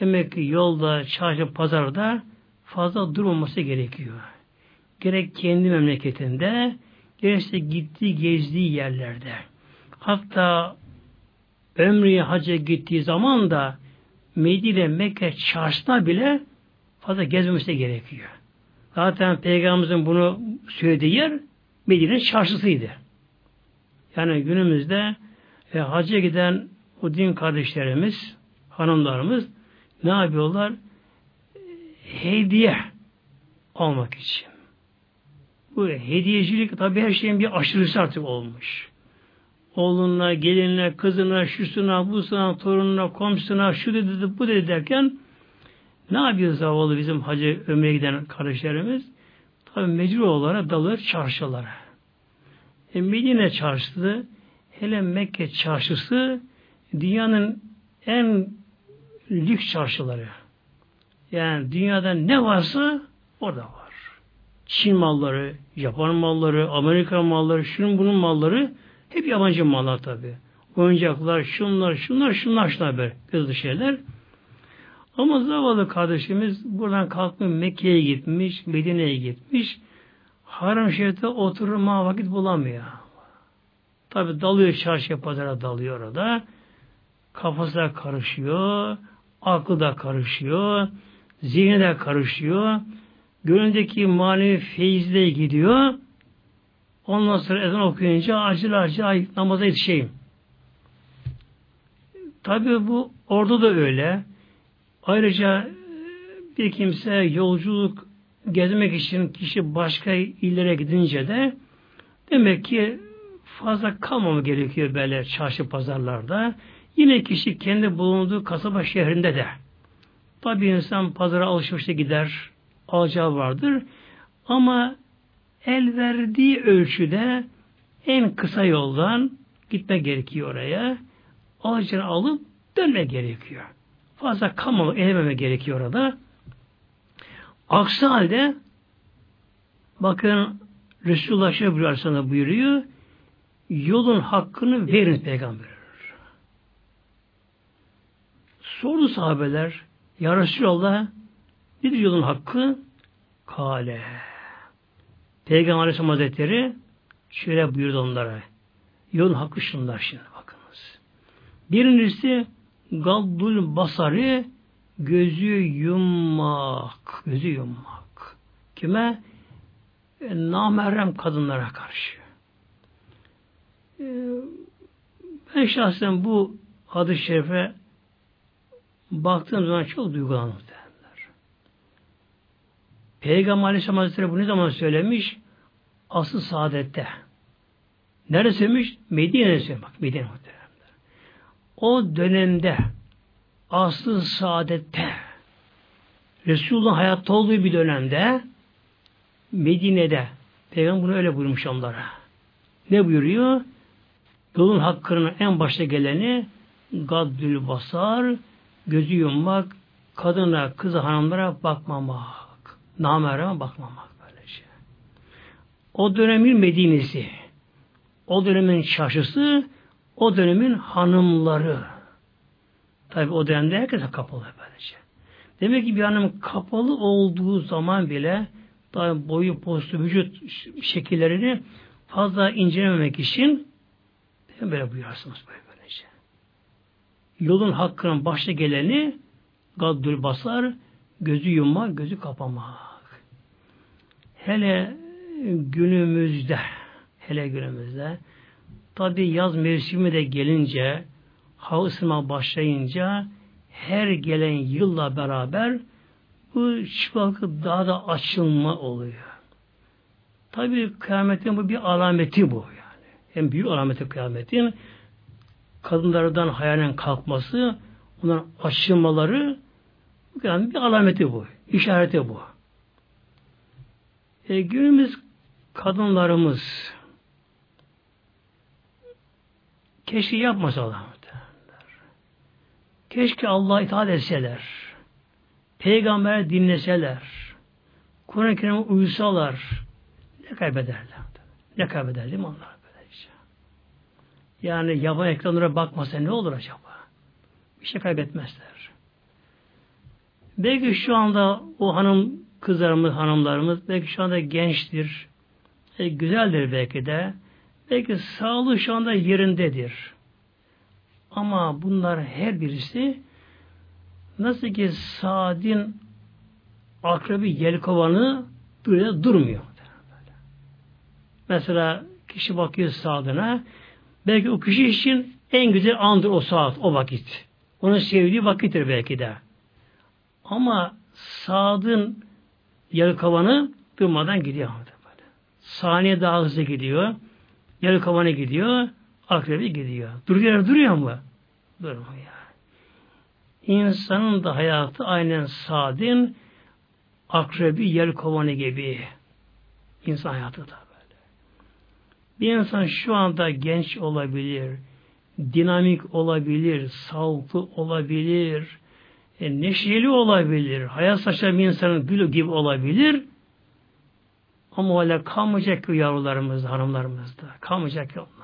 demek ki yolda, çarşı, pazarda fazla durmaması gerekiyor. Gerek kendi memleketinde, gerekse gittiği, gezdiği yerlerde. Hatta ömrüye hacca gittiği zaman da Medine, Mekke çarşısına bile fazla gezmemesi gerekiyor. Zaten Peygamberimizin bunu söylediği yer Medine çarşısıydı. Yani günümüzde e, hacca giden o din kardeşlerimiz, hanımlarımız ne yapıyorlar? Hediye almak için. Bu hediyecilik tabi her şeyin bir aşırısı artık olmuş. Oğluna, gelinine, kızına, şusuna, busuna, torununa, komşusuna, şu dedi, bu dedi derken ne yapıyor zavallı bizim hacı ömreye giden kardeşlerimiz? Tabi mecbur olarak dalır çarşılara. E, Medine çarşısı, hele Mekke çarşısı dünyanın en lüks çarşıları. Yani dünyada ne varsa orada var. Çin malları, Japon malları, Amerika malları, şunun bunun malları hep yabancı mallar tabi. Oyuncaklar, şunlar, şunlar, şunlar, şunlar böyle hızlı şeyler. Ama zavallı kardeşimiz buradan kalkmış Mekke'ye gitmiş, Medine'ye gitmiş. Haram şerifte oturma vakit bulamıyor. Tabi dalıyor çarşıya pazara dalıyor orada. Kafası da karışıyor, aklı da karışıyor, zihni de karışıyor. Gönlündeki manevi feyizle gidiyor. Ondan sonra ezan okuyunca acil acil namaza yetişeyim. Tabi bu orada da öyle. Ayrıca bir kimse yolculuk gezmek için kişi başka illere gidince de demek ki fazla kalmamı gerekiyor böyle çarşı pazarlarda. Yine kişi kendi bulunduğu kasaba şehrinde de. Tabi insan pazara alışverişe gider, alacağı vardır. Ama el verdiği ölçüde en kısa yoldan gitme gerekiyor oraya. Alacağını alıp dönme gerekiyor. Fazla kalmama, elememe gerekiyor orada. Aksi halde bakın Resulullah buyuruyor, sana buyuruyor yolun hakkını verin peygamber. Sordu sahabeler Ya Resulallah nedir yolun hakkı? Kale. Peygamber Aleyhisselam Hazretleri şöyle buyurdu onlara. Yolun hakkı şunlar şimdi bakınız. Birincisi gaddul basarı gözü yummak. Gözü yummak. Kime? E, namerem kadınlara karşı. E, ben şahsen bu hadis şerife baktığım zaman çok duygulandım derler. Peygamber Aleyhisselam Hazretleri bu ne zaman söylemiş? Asıl saadette. Nerede söylemiş? Medine'de. Bak Medine muhteremler. O dönemde aslı saadette Resulullah hayatta olduğu bir dönemde Medine'de Peygamber bunu öyle buyurmuş onlara. Ne buyuruyor? Yolun hakkının en başta geleni gaddül basar, gözü yummak, kadına, kızı, hanımlara bakmamak, namereme bakmamak böyle şey. O dönemin Medine'si, o dönemin çarşısı, o dönemin hanımları. Tabi o dönemde herkese kapalı böylece. Demek ki bir hanım kapalı olduğu zaman bile tabi boyu, postu, vücut şekillerini fazla incelememek için böyle buyurarsınız böyle böylece. Yolun hakkının başta geleni gaddül basar, gözü yummak, gözü kapamak. Hele günümüzde, hele günümüzde tabi yaz mevsimi de gelince hava ısınma başlayınca her gelen yılla beraber bu çıplaklık daha da açılma oluyor. Tabi kıyametin bu bir alameti bu yani. En büyük alameti kıyametin kadınlardan hayalen kalkması, onların açılmaları yani bir alameti bu. işareti bu. E, günümüz kadınlarımız keşke yapmasalar. Keşke Allah'a itaat etseler. Peygamber dinleseler. Kur'an-ı Kerim'e uysalar. Ne kaybederler? Ne kaybeder değil mi onlar böylece? Yani yaban ekranlara bakmasa ne olur acaba? Bir şey kaybetmezler. Belki şu anda o hanım kızlarımız, hanımlarımız belki şu anda gençtir. E, güzeldir belki de. Belki sağlığı şu anda yerindedir. Ama bunlar her birisi nasıl ki Sad'in akrebi yelkovanı durmuyor. Mesela kişi bakıyor saatine belki o kişi için en güzel andır o saat, o vakit. Onun sevdiği vakittir belki de. Ama saatın yelkovanı durmadan gidiyor. Saniye daha hızlı gidiyor. Yelkovanı gidiyor. Akrebi gidiyor. Duruyor, duruyor mu? Durmuyor. İnsanın da hayatı aynen sadin akrebi yelkovanı gibi. İnsan hayatı da böyle. Bir insan şu anda genç olabilir, dinamik olabilir, sağlıklı olabilir, e, neşeli olabilir, hayat saçan bir insanın gülü gibi olabilir. Ama öyle kalmayacak ki yavrularımızda, hanımlarımızda. Kalmayacak ki onlarda.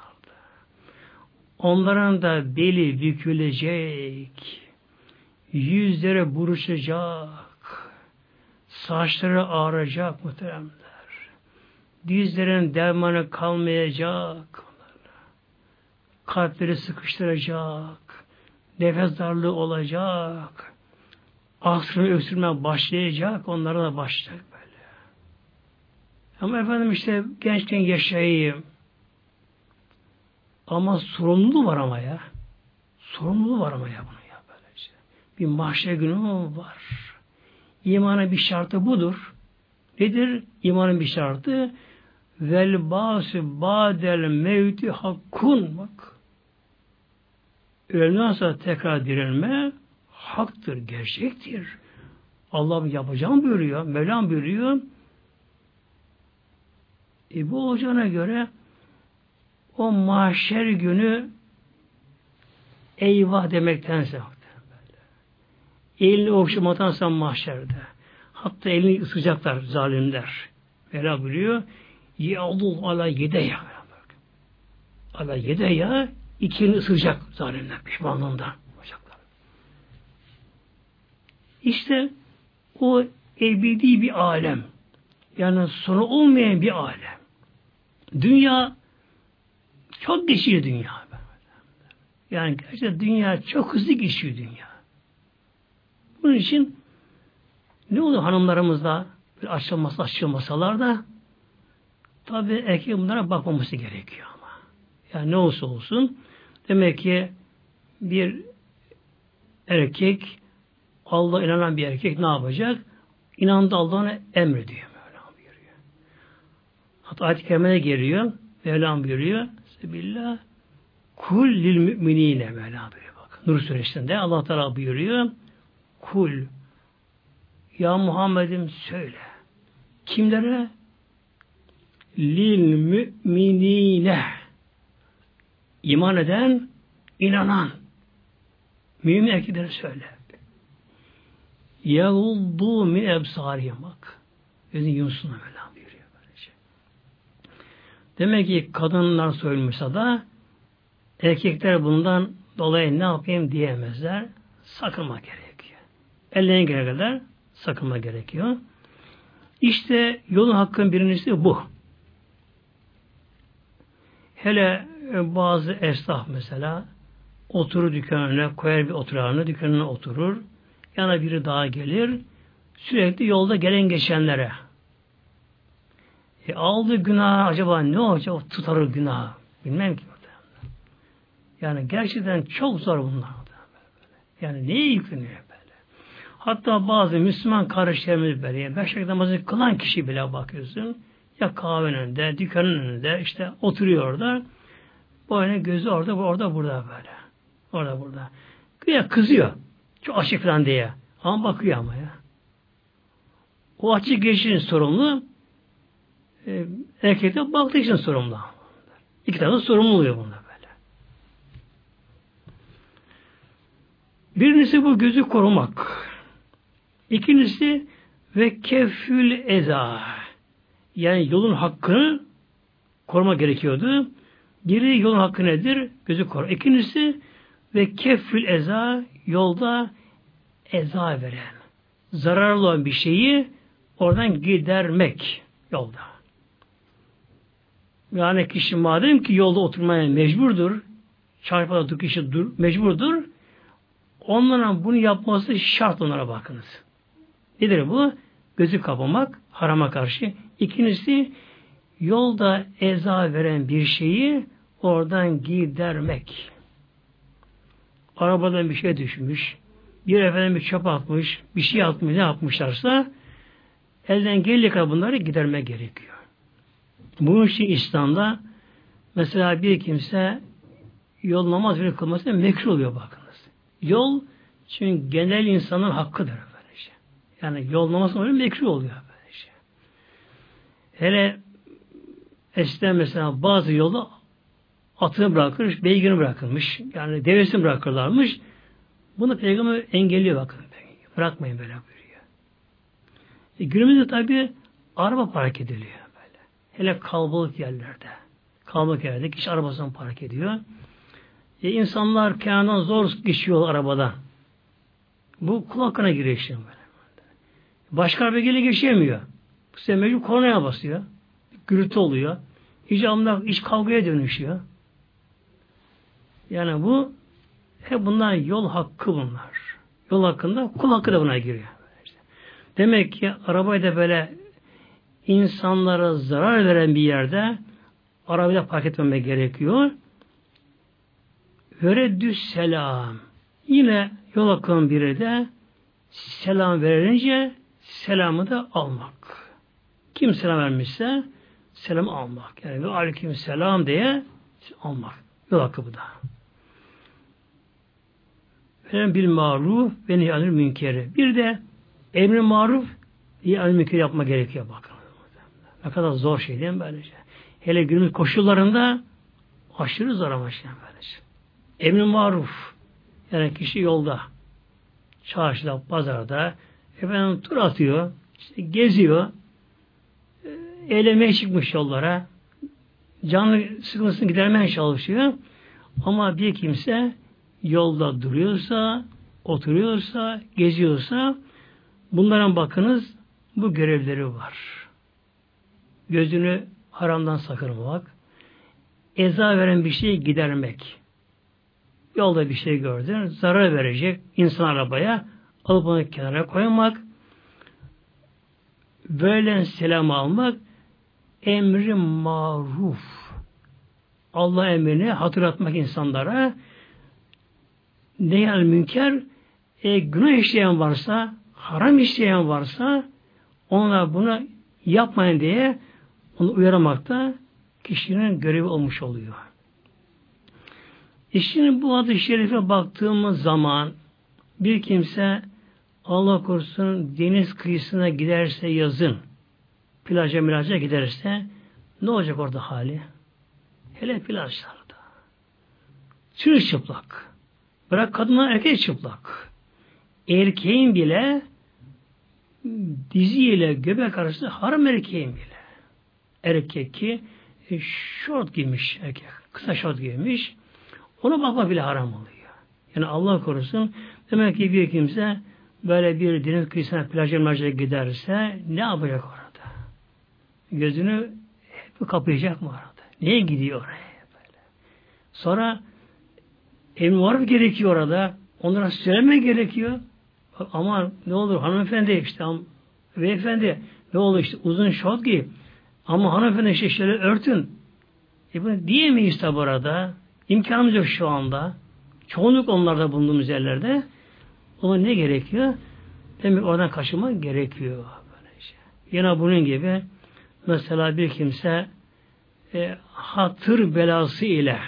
Onların da beli bükülecek, yüzleri buruşacak, saçları ağrıyacak muhteremler. Dizlerin dermanı kalmayacak, kalpleri sıkıştıracak, nefes darlığı olacak, aksırma öksürme başlayacak, onlara da başlayacak böyle. Ama efendim işte gençken yaşayayım. Ama sorumluluğu var ama ya. Sorumluluğu var ama ya bunu ya böylece. Bir mahşer günü var? İmanın bir şartı budur. Nedir? İmanın bir şartı vel bâsü bâdel mevti hakkun bak. Öldükten sonra tekrar dirilme haktır, gerçektir. Allah yapacağım buyuruyor, Mevlam buyuruyor. E bu olacağına göre o mahşer günü eyvah demektense elini okşamatansa mahşerde hatta elini ısıracaklar zalimler. Mevla buyuruyor Yâdul ala yedeya ala yedeya ikini ısıracak zalimler pişmanlığından olacaklar. İşte o ebedi bir alem. Yani sonu olmayan bir alem. Dünya çok geçiyor dünya. Yani gerçekten dünya çok hızlı geçiyor dünya. Bunun için ne oluyor hanımlarımızda bir açılması açılmasalar da tabi erkek bunlara bakmaması gerekiyor ama. Yani ne olsa olsun demek ki bir erkek Allah inanan bir erkek ne yapacak? İnandı Allah'ına emrediyor. Mevlam buyuruyor. Hatta ayet-i geliyor. Mevlam buyuruyor. Sebillah kul lil müminine Mevlam buyuruyor. Bak. Nur suresinde Allah Teala buyuruyor. Kul ya Muhammed'im söyle. Kimlere? Lil müminine iman eden, inanan mümin erkeklere söyle. Yağuldu min ebsarihim bak. Gözün buyuruyor böylece. Demek ki kadınlar soyulmuşsa da erkekler bundan dolayı ne yapayım diyemezler. Sakınma gerekiyor. Ellerine göre kadar sakınma gerekiyor. İşte yolun hakkın birincisi bu. Hele bazı esnaf mesela oturur dükkanına, koyar bir oturağını, dükkanına oturur. Yana biri daha gelir. Sürekli yolda gelen geçenlere. E, aldı günah acaba ne olacak? Tutarır günah. Bilmem ki. Yani gerçekten çok zor bunlar. Yani neye yükleniyor böyle? Hatta bazı Müslüman kardeşlerimiz böyle, yani beş vakit namazı kılan kişi bile bakıyorsun. Ya kahvenin önünde, dükkanın önünde, işte oturuyor orada. Böyle gözü orada, orada, burada böyle. Orada, burada. Ya kızıyor. Çok açık falan diye. Ama bakıyor ama ya. O açık geçişin sorumlu e, erkekte baktığı için sorumlu. İki tane sorumlu oluyor bunda böyle. Birincisi bu gözü korumak. İkincisi ve kefül eza. Yani yolun hakkını koruma gerekiyordu. Biri yolun hakkı nedir? Gözü koru. İkincisi ve kefül eza yolda eza veren, zararlı olan bir şeyi oradan gidermek yolda. Yani kişi madem ki yolda oturmaya mecburdur, çarpıda kişi dur, mecburdur, onlara bunu yapması şart onlara bakınız. Nedir bu? Gözü kapamak, harama karşı. İkincisi, yolda eza veren bir şeyi oradan gidermek arabadan bir şey düşmüş, bir efendim bir çöp atmış, bir şey atmış, ne yapmışlarsa elden geldiği kadar bunları giderme gerekiyor. Bunun için İslam'da mesela bir kimse yol namaz bile kılması mekruh oluyor bakınız. Yol çünkü genel insanın hakkıdır böylece. Yani yol namaz kılması mekruh oluyor böylece. Hele eskiden mesela bazı yolda atını bırakılmış, beygini bırakılmış. Yani devesini bırakırlarmış. Bunu peygamber engelliyor bakın. Bırakmayın böyle buyuruyor. E, günümüzde tabi araba park ediliyor. Hele kalabalık yerlerde. Kalabalık yerlerde kişi arabasını park ediyor. E, insanlar kenardan zor geçiyor arabada. Bu kulakına giriyor işte. Başka araba gelip geçemiyor. Bu sefer mecbur kornaya basıyor. Gürültü oluyor. İcamda iç kavgaya dönüşüyor. Yani bu hep bunlar yol hakkı bunlar. Yol hakkında kul hakkı da buna giriyor. Demek ki arabayı da böyle insanlara zarar veren bir yerde arabayla park etmemek gerekiyor. Vereddü selam. Yine yol hakkının biri de selam verince selamı da almak. Kim selam vermişse selam almak. Yani ve aleyküm selam diye almak. Yol hakkı bu da. Veren bil maruf ve nihanil münkeri. Bir de emri maruf nihanil münkeri yapma gerekiyor bakın. Ne kadar zor şey değil mi böylece? Hele günümüz koşullarında aşırı zor ama şey böylece. Emri maruf yani kişi yolda çarşıda, pazarda efendim tur atıyor, işte geziyor, e, eğlenmeye çıkmış yollara, canlı sıkıntısını gidermeye çalışıyor. Ama bir kimse yolda duruyorsa, oturuyorsa, geziyorsa Bunların bakınız bu görevleri var. Gözünü haramdan sakınmak, eza veren bir şeyi gidermek. Yolda bir şey gördün, zarar verecek insan arabaya, alıp onu kenara koymak, verilen selam almak, emri maruf. Allah emrini hatırlatmak insanlara, neyel münker, e, günah işleyen varsa, haram işleyen varsa, onlar bunu yapmayın diye onu uyarmak da kişinin görevi olmuş oluyor. İşinin bu adı şerife baktığımız zaman bir kimse Allah korusun deniz kıyısına giderse yazın, plaja milaja giderse ne olacak orada hali? Hele plajlarda. Çırılçıplak. Bırak kadına erkek çıplak. Erkeğin bile diziyle göbek arası haram erkeğin bile. Erkek ki e, şort giymiş erkek. Kısa şort giymiş. Ona bakma bile haram oluyor. Yani Allah korusun demek ki bir kimse böyle bir deniz kıyısına plaja marjaya giderse ne yapacak orada? Gözünü hep kapayacak mı orada? Niye gidiyor oraya böyle? Sonra emin var mı gerekiyor orada? Onlara söyleme gerekiyor. Ama ne olur hanımefendi işte beyefendi ne olur işte uzun şort giy. Ama hanımefendi işte örtün. E bunu diyemeyiz tabi orada. İmkanımız yok şu anda. Çoğunluk onlarda bulunduğumuz yerlerde. Ama ne gerekiyor? Demek oradan kaçınma gerekiyor. Böylece. Yine bunun gibi mesela bir kimse e, hatır belası ile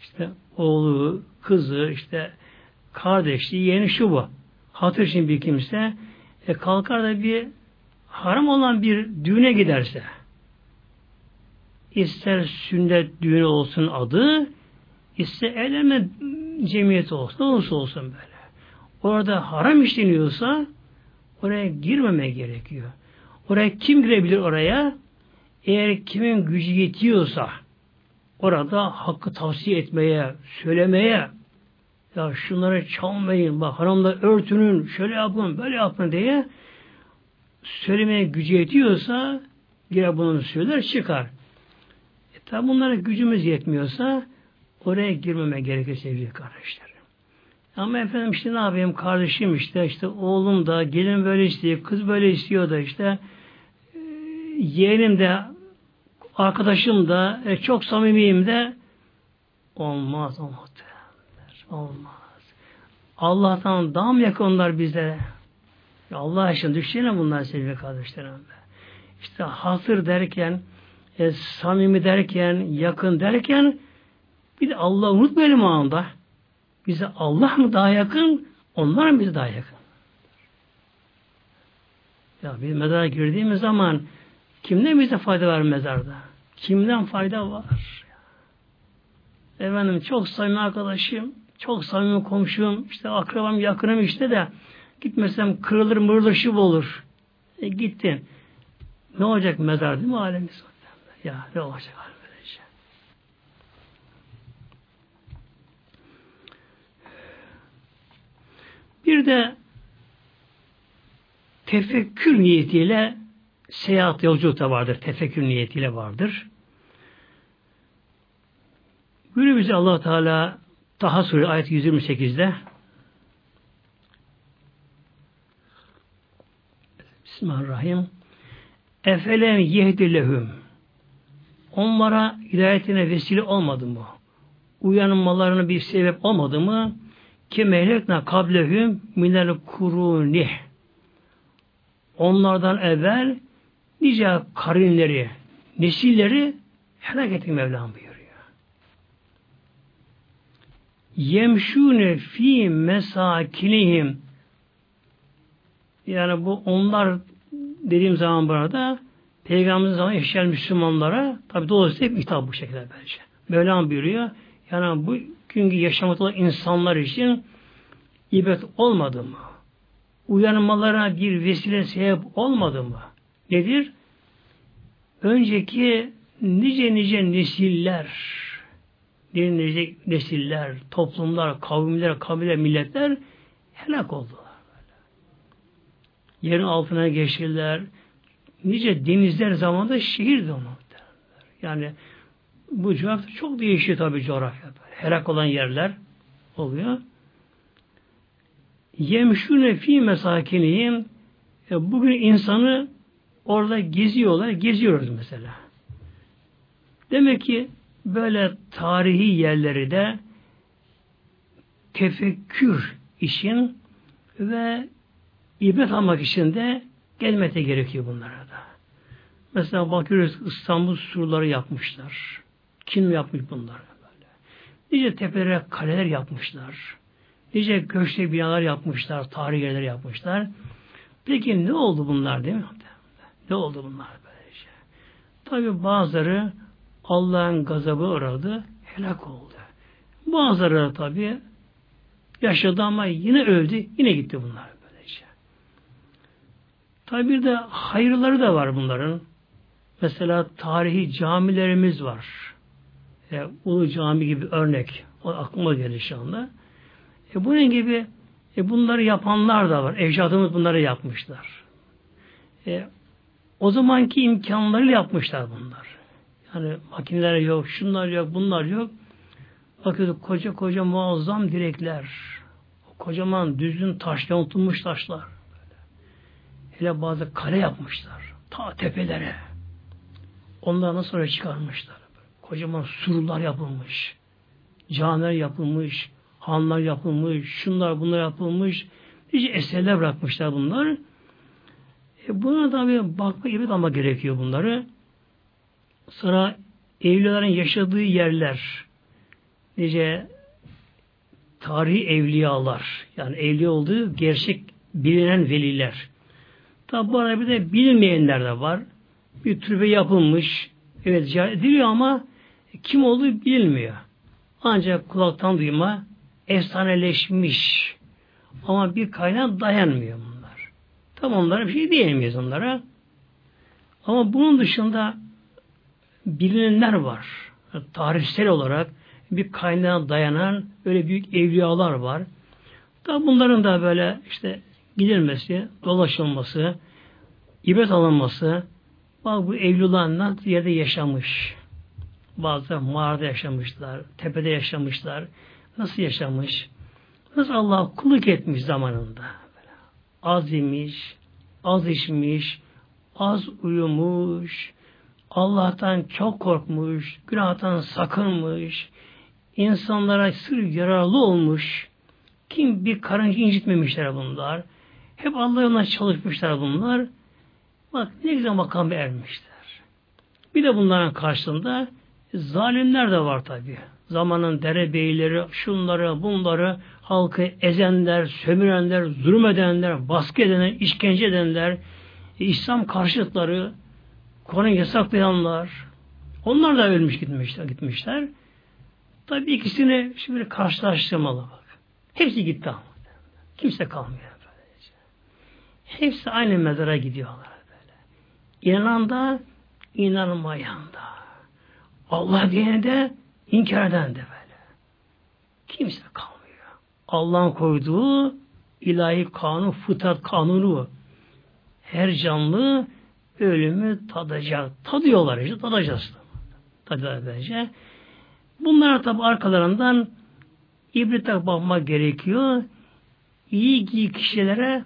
işte oğlu, kızı, işte kardeşi, yeni şu bu. Hatır için bir kimse e, kalkar da bir haram olan bir düğüne giderse ister sünnet düğünü olsun adı ister evlenme cemiyeti olsun, olursa olsun böyle. Orada haram işleniyorsa oraya girmeme gerekiyor. Oraya kim girebilir oraya? Eğer kimin gücü yetiyorsa orada hakkı tavsiye etmeye, söylemeye ya şunları çalmayın, bak haramda örtünün, şöyle yapın, böyle yapın diye söylemeye gücü yetiyorsa girer bunu söyler çıkar. Tabi bunlara gücümüz yetmiyorsa oraya girmeme gerekir sevgili kardeşler. Ama efendim işte ne yapayım kardeşim işte işte oğlum da gelin böyle istiyor, kız böyle istiyor da işte e, yeğenim de arkadaşım da e, çok samimiyim de olmaz olmaz. Olmaz. Allah'tan daha mı yakın onlar bizlere? Allah aşkına düşünsene bunlar sevgili kardeşlerim. İşte hasır derken, e, samimi derken, yakın derken bir de Allah unutmayalım o anda. Bize Allah mı daha yakın, onlar mı bize daha yakın? Ya bir mezara girdiğimiz zaman kimden bize fayda var mezarda? Kimden fayda var? Efendim çok samimi arkadaşım, çok samimi komşum, işte akrabam, yakınım işte de gitmesem kırılır mırılır şıp olur. E gittin. Ne olacak mezar değil mi alemiz? Ya ne olacak böylece? Bir de tefekkür niyetiyle seyahat yolculuk da vardır. Tefekkür niyetiyle vardır. Bize allah Teala Taha Suresi ayet 128'de Bismillahirrahmanirrahim Efelem yehdilehum Onlara hidayetine vesile olmadı mı? Uyanmalarına bir sebep olmadı mı? Ki mehlekna kablehum minel kuruni Onlardan evvel nice karinleri, nesilleri helak ettik Mevlam buyuruyor. Yemşune fi mesakinihim yani bu onlar dediğim zaman burada Peygamberimiz zaman yaşayan Müslümanlara tabi dolayısıyla hep hitap bu şekilde bence. Mevlam buyuruyor. Yani bu günkü yaşamakta olan insanlar için ibret olmadı mı? Uyanmalara bir vesile sebep olmadı mı? Nedir? Önceki nice nice nesiller nice nesiller, toplumlar, kavimler, kabile, milletler helak oldular. Yerin altına geçtiler. Nice denizler zamanında şehirdi onu. Yani bu coğrafya çok değişiyor tabi coğrafya. Helak olan yerler oluyor. Yemşune fi mesakiniyim e, bugün insanı orada geziyorlar, geziyoruz mesela. Demek ki böyle tarihi yerleri de tefekkür için ve ibret almak için de gelmete gerekiyor bunlara da. Mesela bakıyoruz İstanbul surları yapmışlar. Kim yapmış bunları böyle? Nice tepelere kaleler yapmışlar. Nice göçte binalar yapmışlar, tarihi yerler yapmışlar. Peki ne oldu bunlar değil mi? Ne oldu bunlar böylece? Tabi bazıları Allah'ın gazabı uğradı, helak oldu. Bazıları tabi yaşadı ama yine öldü, yine gitti bunlar böylece. Tabi bir de hayırları da var bunların. Mesela tarihi camilerimiz var. E, Ulu Cami gibi örnek. O aklıma geldi şu anda. E, bunun gibi e, bunları yapanlar da var. Ecdadımız bunları yapmışlar. E, o zamanki imkanları yapmışlar bunlar. Yani makineler yok, şunlar yok, bunlar yok. Bakıyorduk koca koca muazzam direkler. Kocaman düzgün taş, yontulmuş taşlar. Böyle. Hele bazı kale yapmışlar. Ta tepelere. Onlardan sonra çıkarmışlar. Kocaman surlar yapılmış. Camiler yapılmış. Hanlar yapılmış. Şunlar bunlar yapılmış. Nice eserler bırakmışlar bunlar. E buna tabi bakma gibi ama gerekiyor bunları. Sonra evlilerin yaşadığı yerler nice tarihi evliyalar yani evliya olduğu gerçek bilinen veliler. Tabi bu arada bir de bilinmeyenler de var bir türbe yapılmış. Evet ziyaret ediliyor ama kim olduğu bilinmiyor. Ancak kulaktan duyma efsaneleşmiş. Ama bir kaynağa dayanmıyor bunlar. Tam onlara bir şey diyemeyiz onlara. Ama bunun dışında bilinenler var. Tarihsel olarak bir kaynağa dayanan öyle büyük evliyalar var. Tabi bunların da böyle işte gidilmesi, dolaşılması, ibret alınması, Bak bu evlulanlar yerde yaşamış. Bazı mağarada yaşamışlar, tepede yaşamışlar. Nasıl yaşamış? Nasıl Allah kulluk etmiş zamanında. Az yemiş, az içmiş, az uyumuş, Allah'tan çok korkmuş, günahtan sakınmış, insanlara sırf yararlı olmuş, kim bir karınca incitmemişler bunlar. Hep Allah çalışmışlar bunlar. Bak ne güzel makam ermişler. Bir de bunların karşısında zalimler de var tabi. Zamanın derebeyleri, şunları, bunları, halkı ezenler, sömürenler, zulmedenler, baskı edenler, işkence edenler, İslam karşıtları, Kur'an yasaklayanlar, onlar da ölmüş gitmişler. gitmişler. Tabi ikisini şimdi karşılaştırmalı bak. Hepsi gitti ama. Kimse kalmıyor. Hepsi aynı mezara gidiyorlar. İnanan da, inanmayan da. Allah diyene de, inkar eden de böyle. Kimse kalmıyor. Allah'ın koyduğu ilahi kanun, fıtrat kanunu her canlı ölümü tadacak. Tadıyorlar işte, tadacağız. Tadıyorlar böylece. Bunlar tabi arkalarından ibrete bakmak gerekiyor. İyi kişilere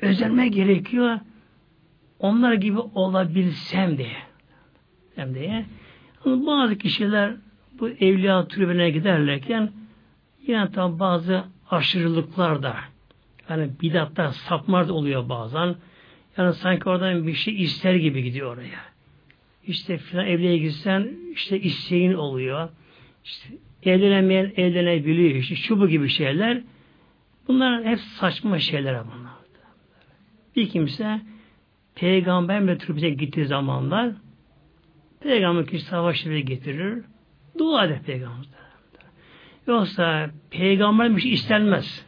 özenme gerekiyor onlar gibi olabilsem diye. Hem diye. Bazı kişiler bu evliya tribüne giderlerken yine tam bazı aşırılıklar da yani bidatlar, sapmar da oluyor bazen. Yani sanki oradan bir şey ister gibi gidiyor oraya. İşte filan evliye gitsen işte isteğin oluyor. İşte evlenemeyen evlenebiliyor. İşte şu gibi şeyler. Bunlar hep saçma şeyler bunlar. Bir kimse Peygamber ve türbüze gittiği zamanlar Peygamber kişi savaşları getirir. Dua eder Peygamber. Yoksa peygamber bir şey istenmez.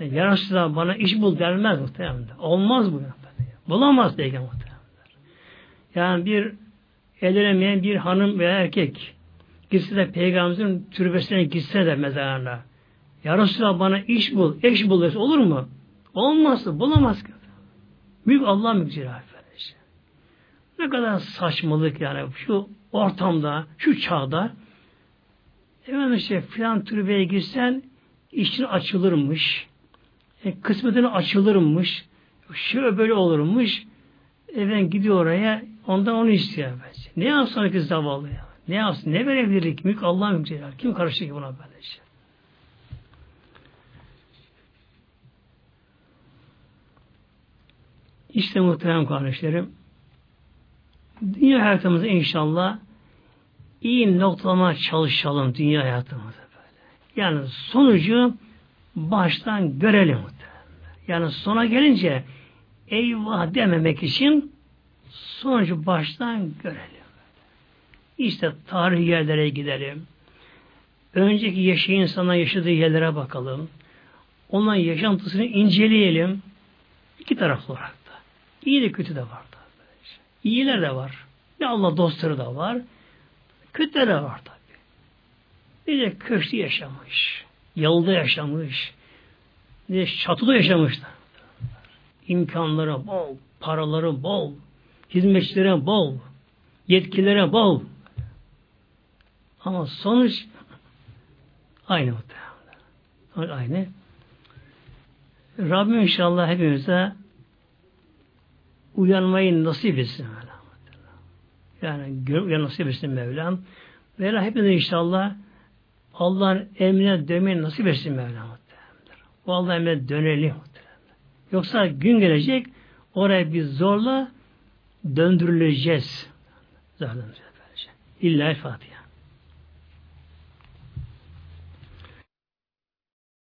Yani bana iş bul dermez muhtemelen. Olmaz bu. Bulamaz peygamber. Yani bir edilemeyen bir hanım veya erkek gitse de peygamberin türbesine gitse de mezarına ya Resulallah bana iş bul, eş bul olur mu? Olmaz, bulamaz. Mülk Allah mülküdür arkadaşlar. Ne kadar saçmalık yani şu ortamda, şu çağda efendim işte filan türbeye girsen işin açılırmış. E, kısmetine açılırmış. Şöyle böyle olurmuş. Efendim gidiyor oraya ondan onu istiyor. Bence. Ne yapsın ki zavallı ya? Ne yapsın? Ne verebilir ki? Mülk Allah'ın mülkü. Kim karıştı ki buna böylece? İşte muhterem kardeşlerim dünya hayatımızı inşallah iyi noktalama çalışalım dünya hayatımızı. Yani sonucu baştan görelim. Yani sona gelince eyvah dememek için sonucu baştan görelim. İşte tarihi yerlere gidelim. Önceki yaşayan insanlar yaşadığı yerlere bakalım. Onların yaşantısını inceleyelim. İki taraflı olarak. İyi de kötü de var. İyiler de var. Ne Allah dostları da var. Kötüler de var tabi. Bir de köşkte yaşamış. Yalıda yaşamış. Bir de çatıda yaşamışlar. İmkanları bol, paraları bol, hizmetçilere bol, yetkilere bol. Ama sonuç aynı muhtemelen. Aynı. Rabbim inşallah hepimize uyanmayı nasip etsin. Yani uyan nasip etsin Mevlam. Mevlam hepimize inşallah Allah'ın emrine dönmeyi nasip etsin Mevlam. O Allah'ın emrine dönelim. Yoksa gün gelecek oraya biz zorla döndürüleceğiz. Zaten İlla Fatiha.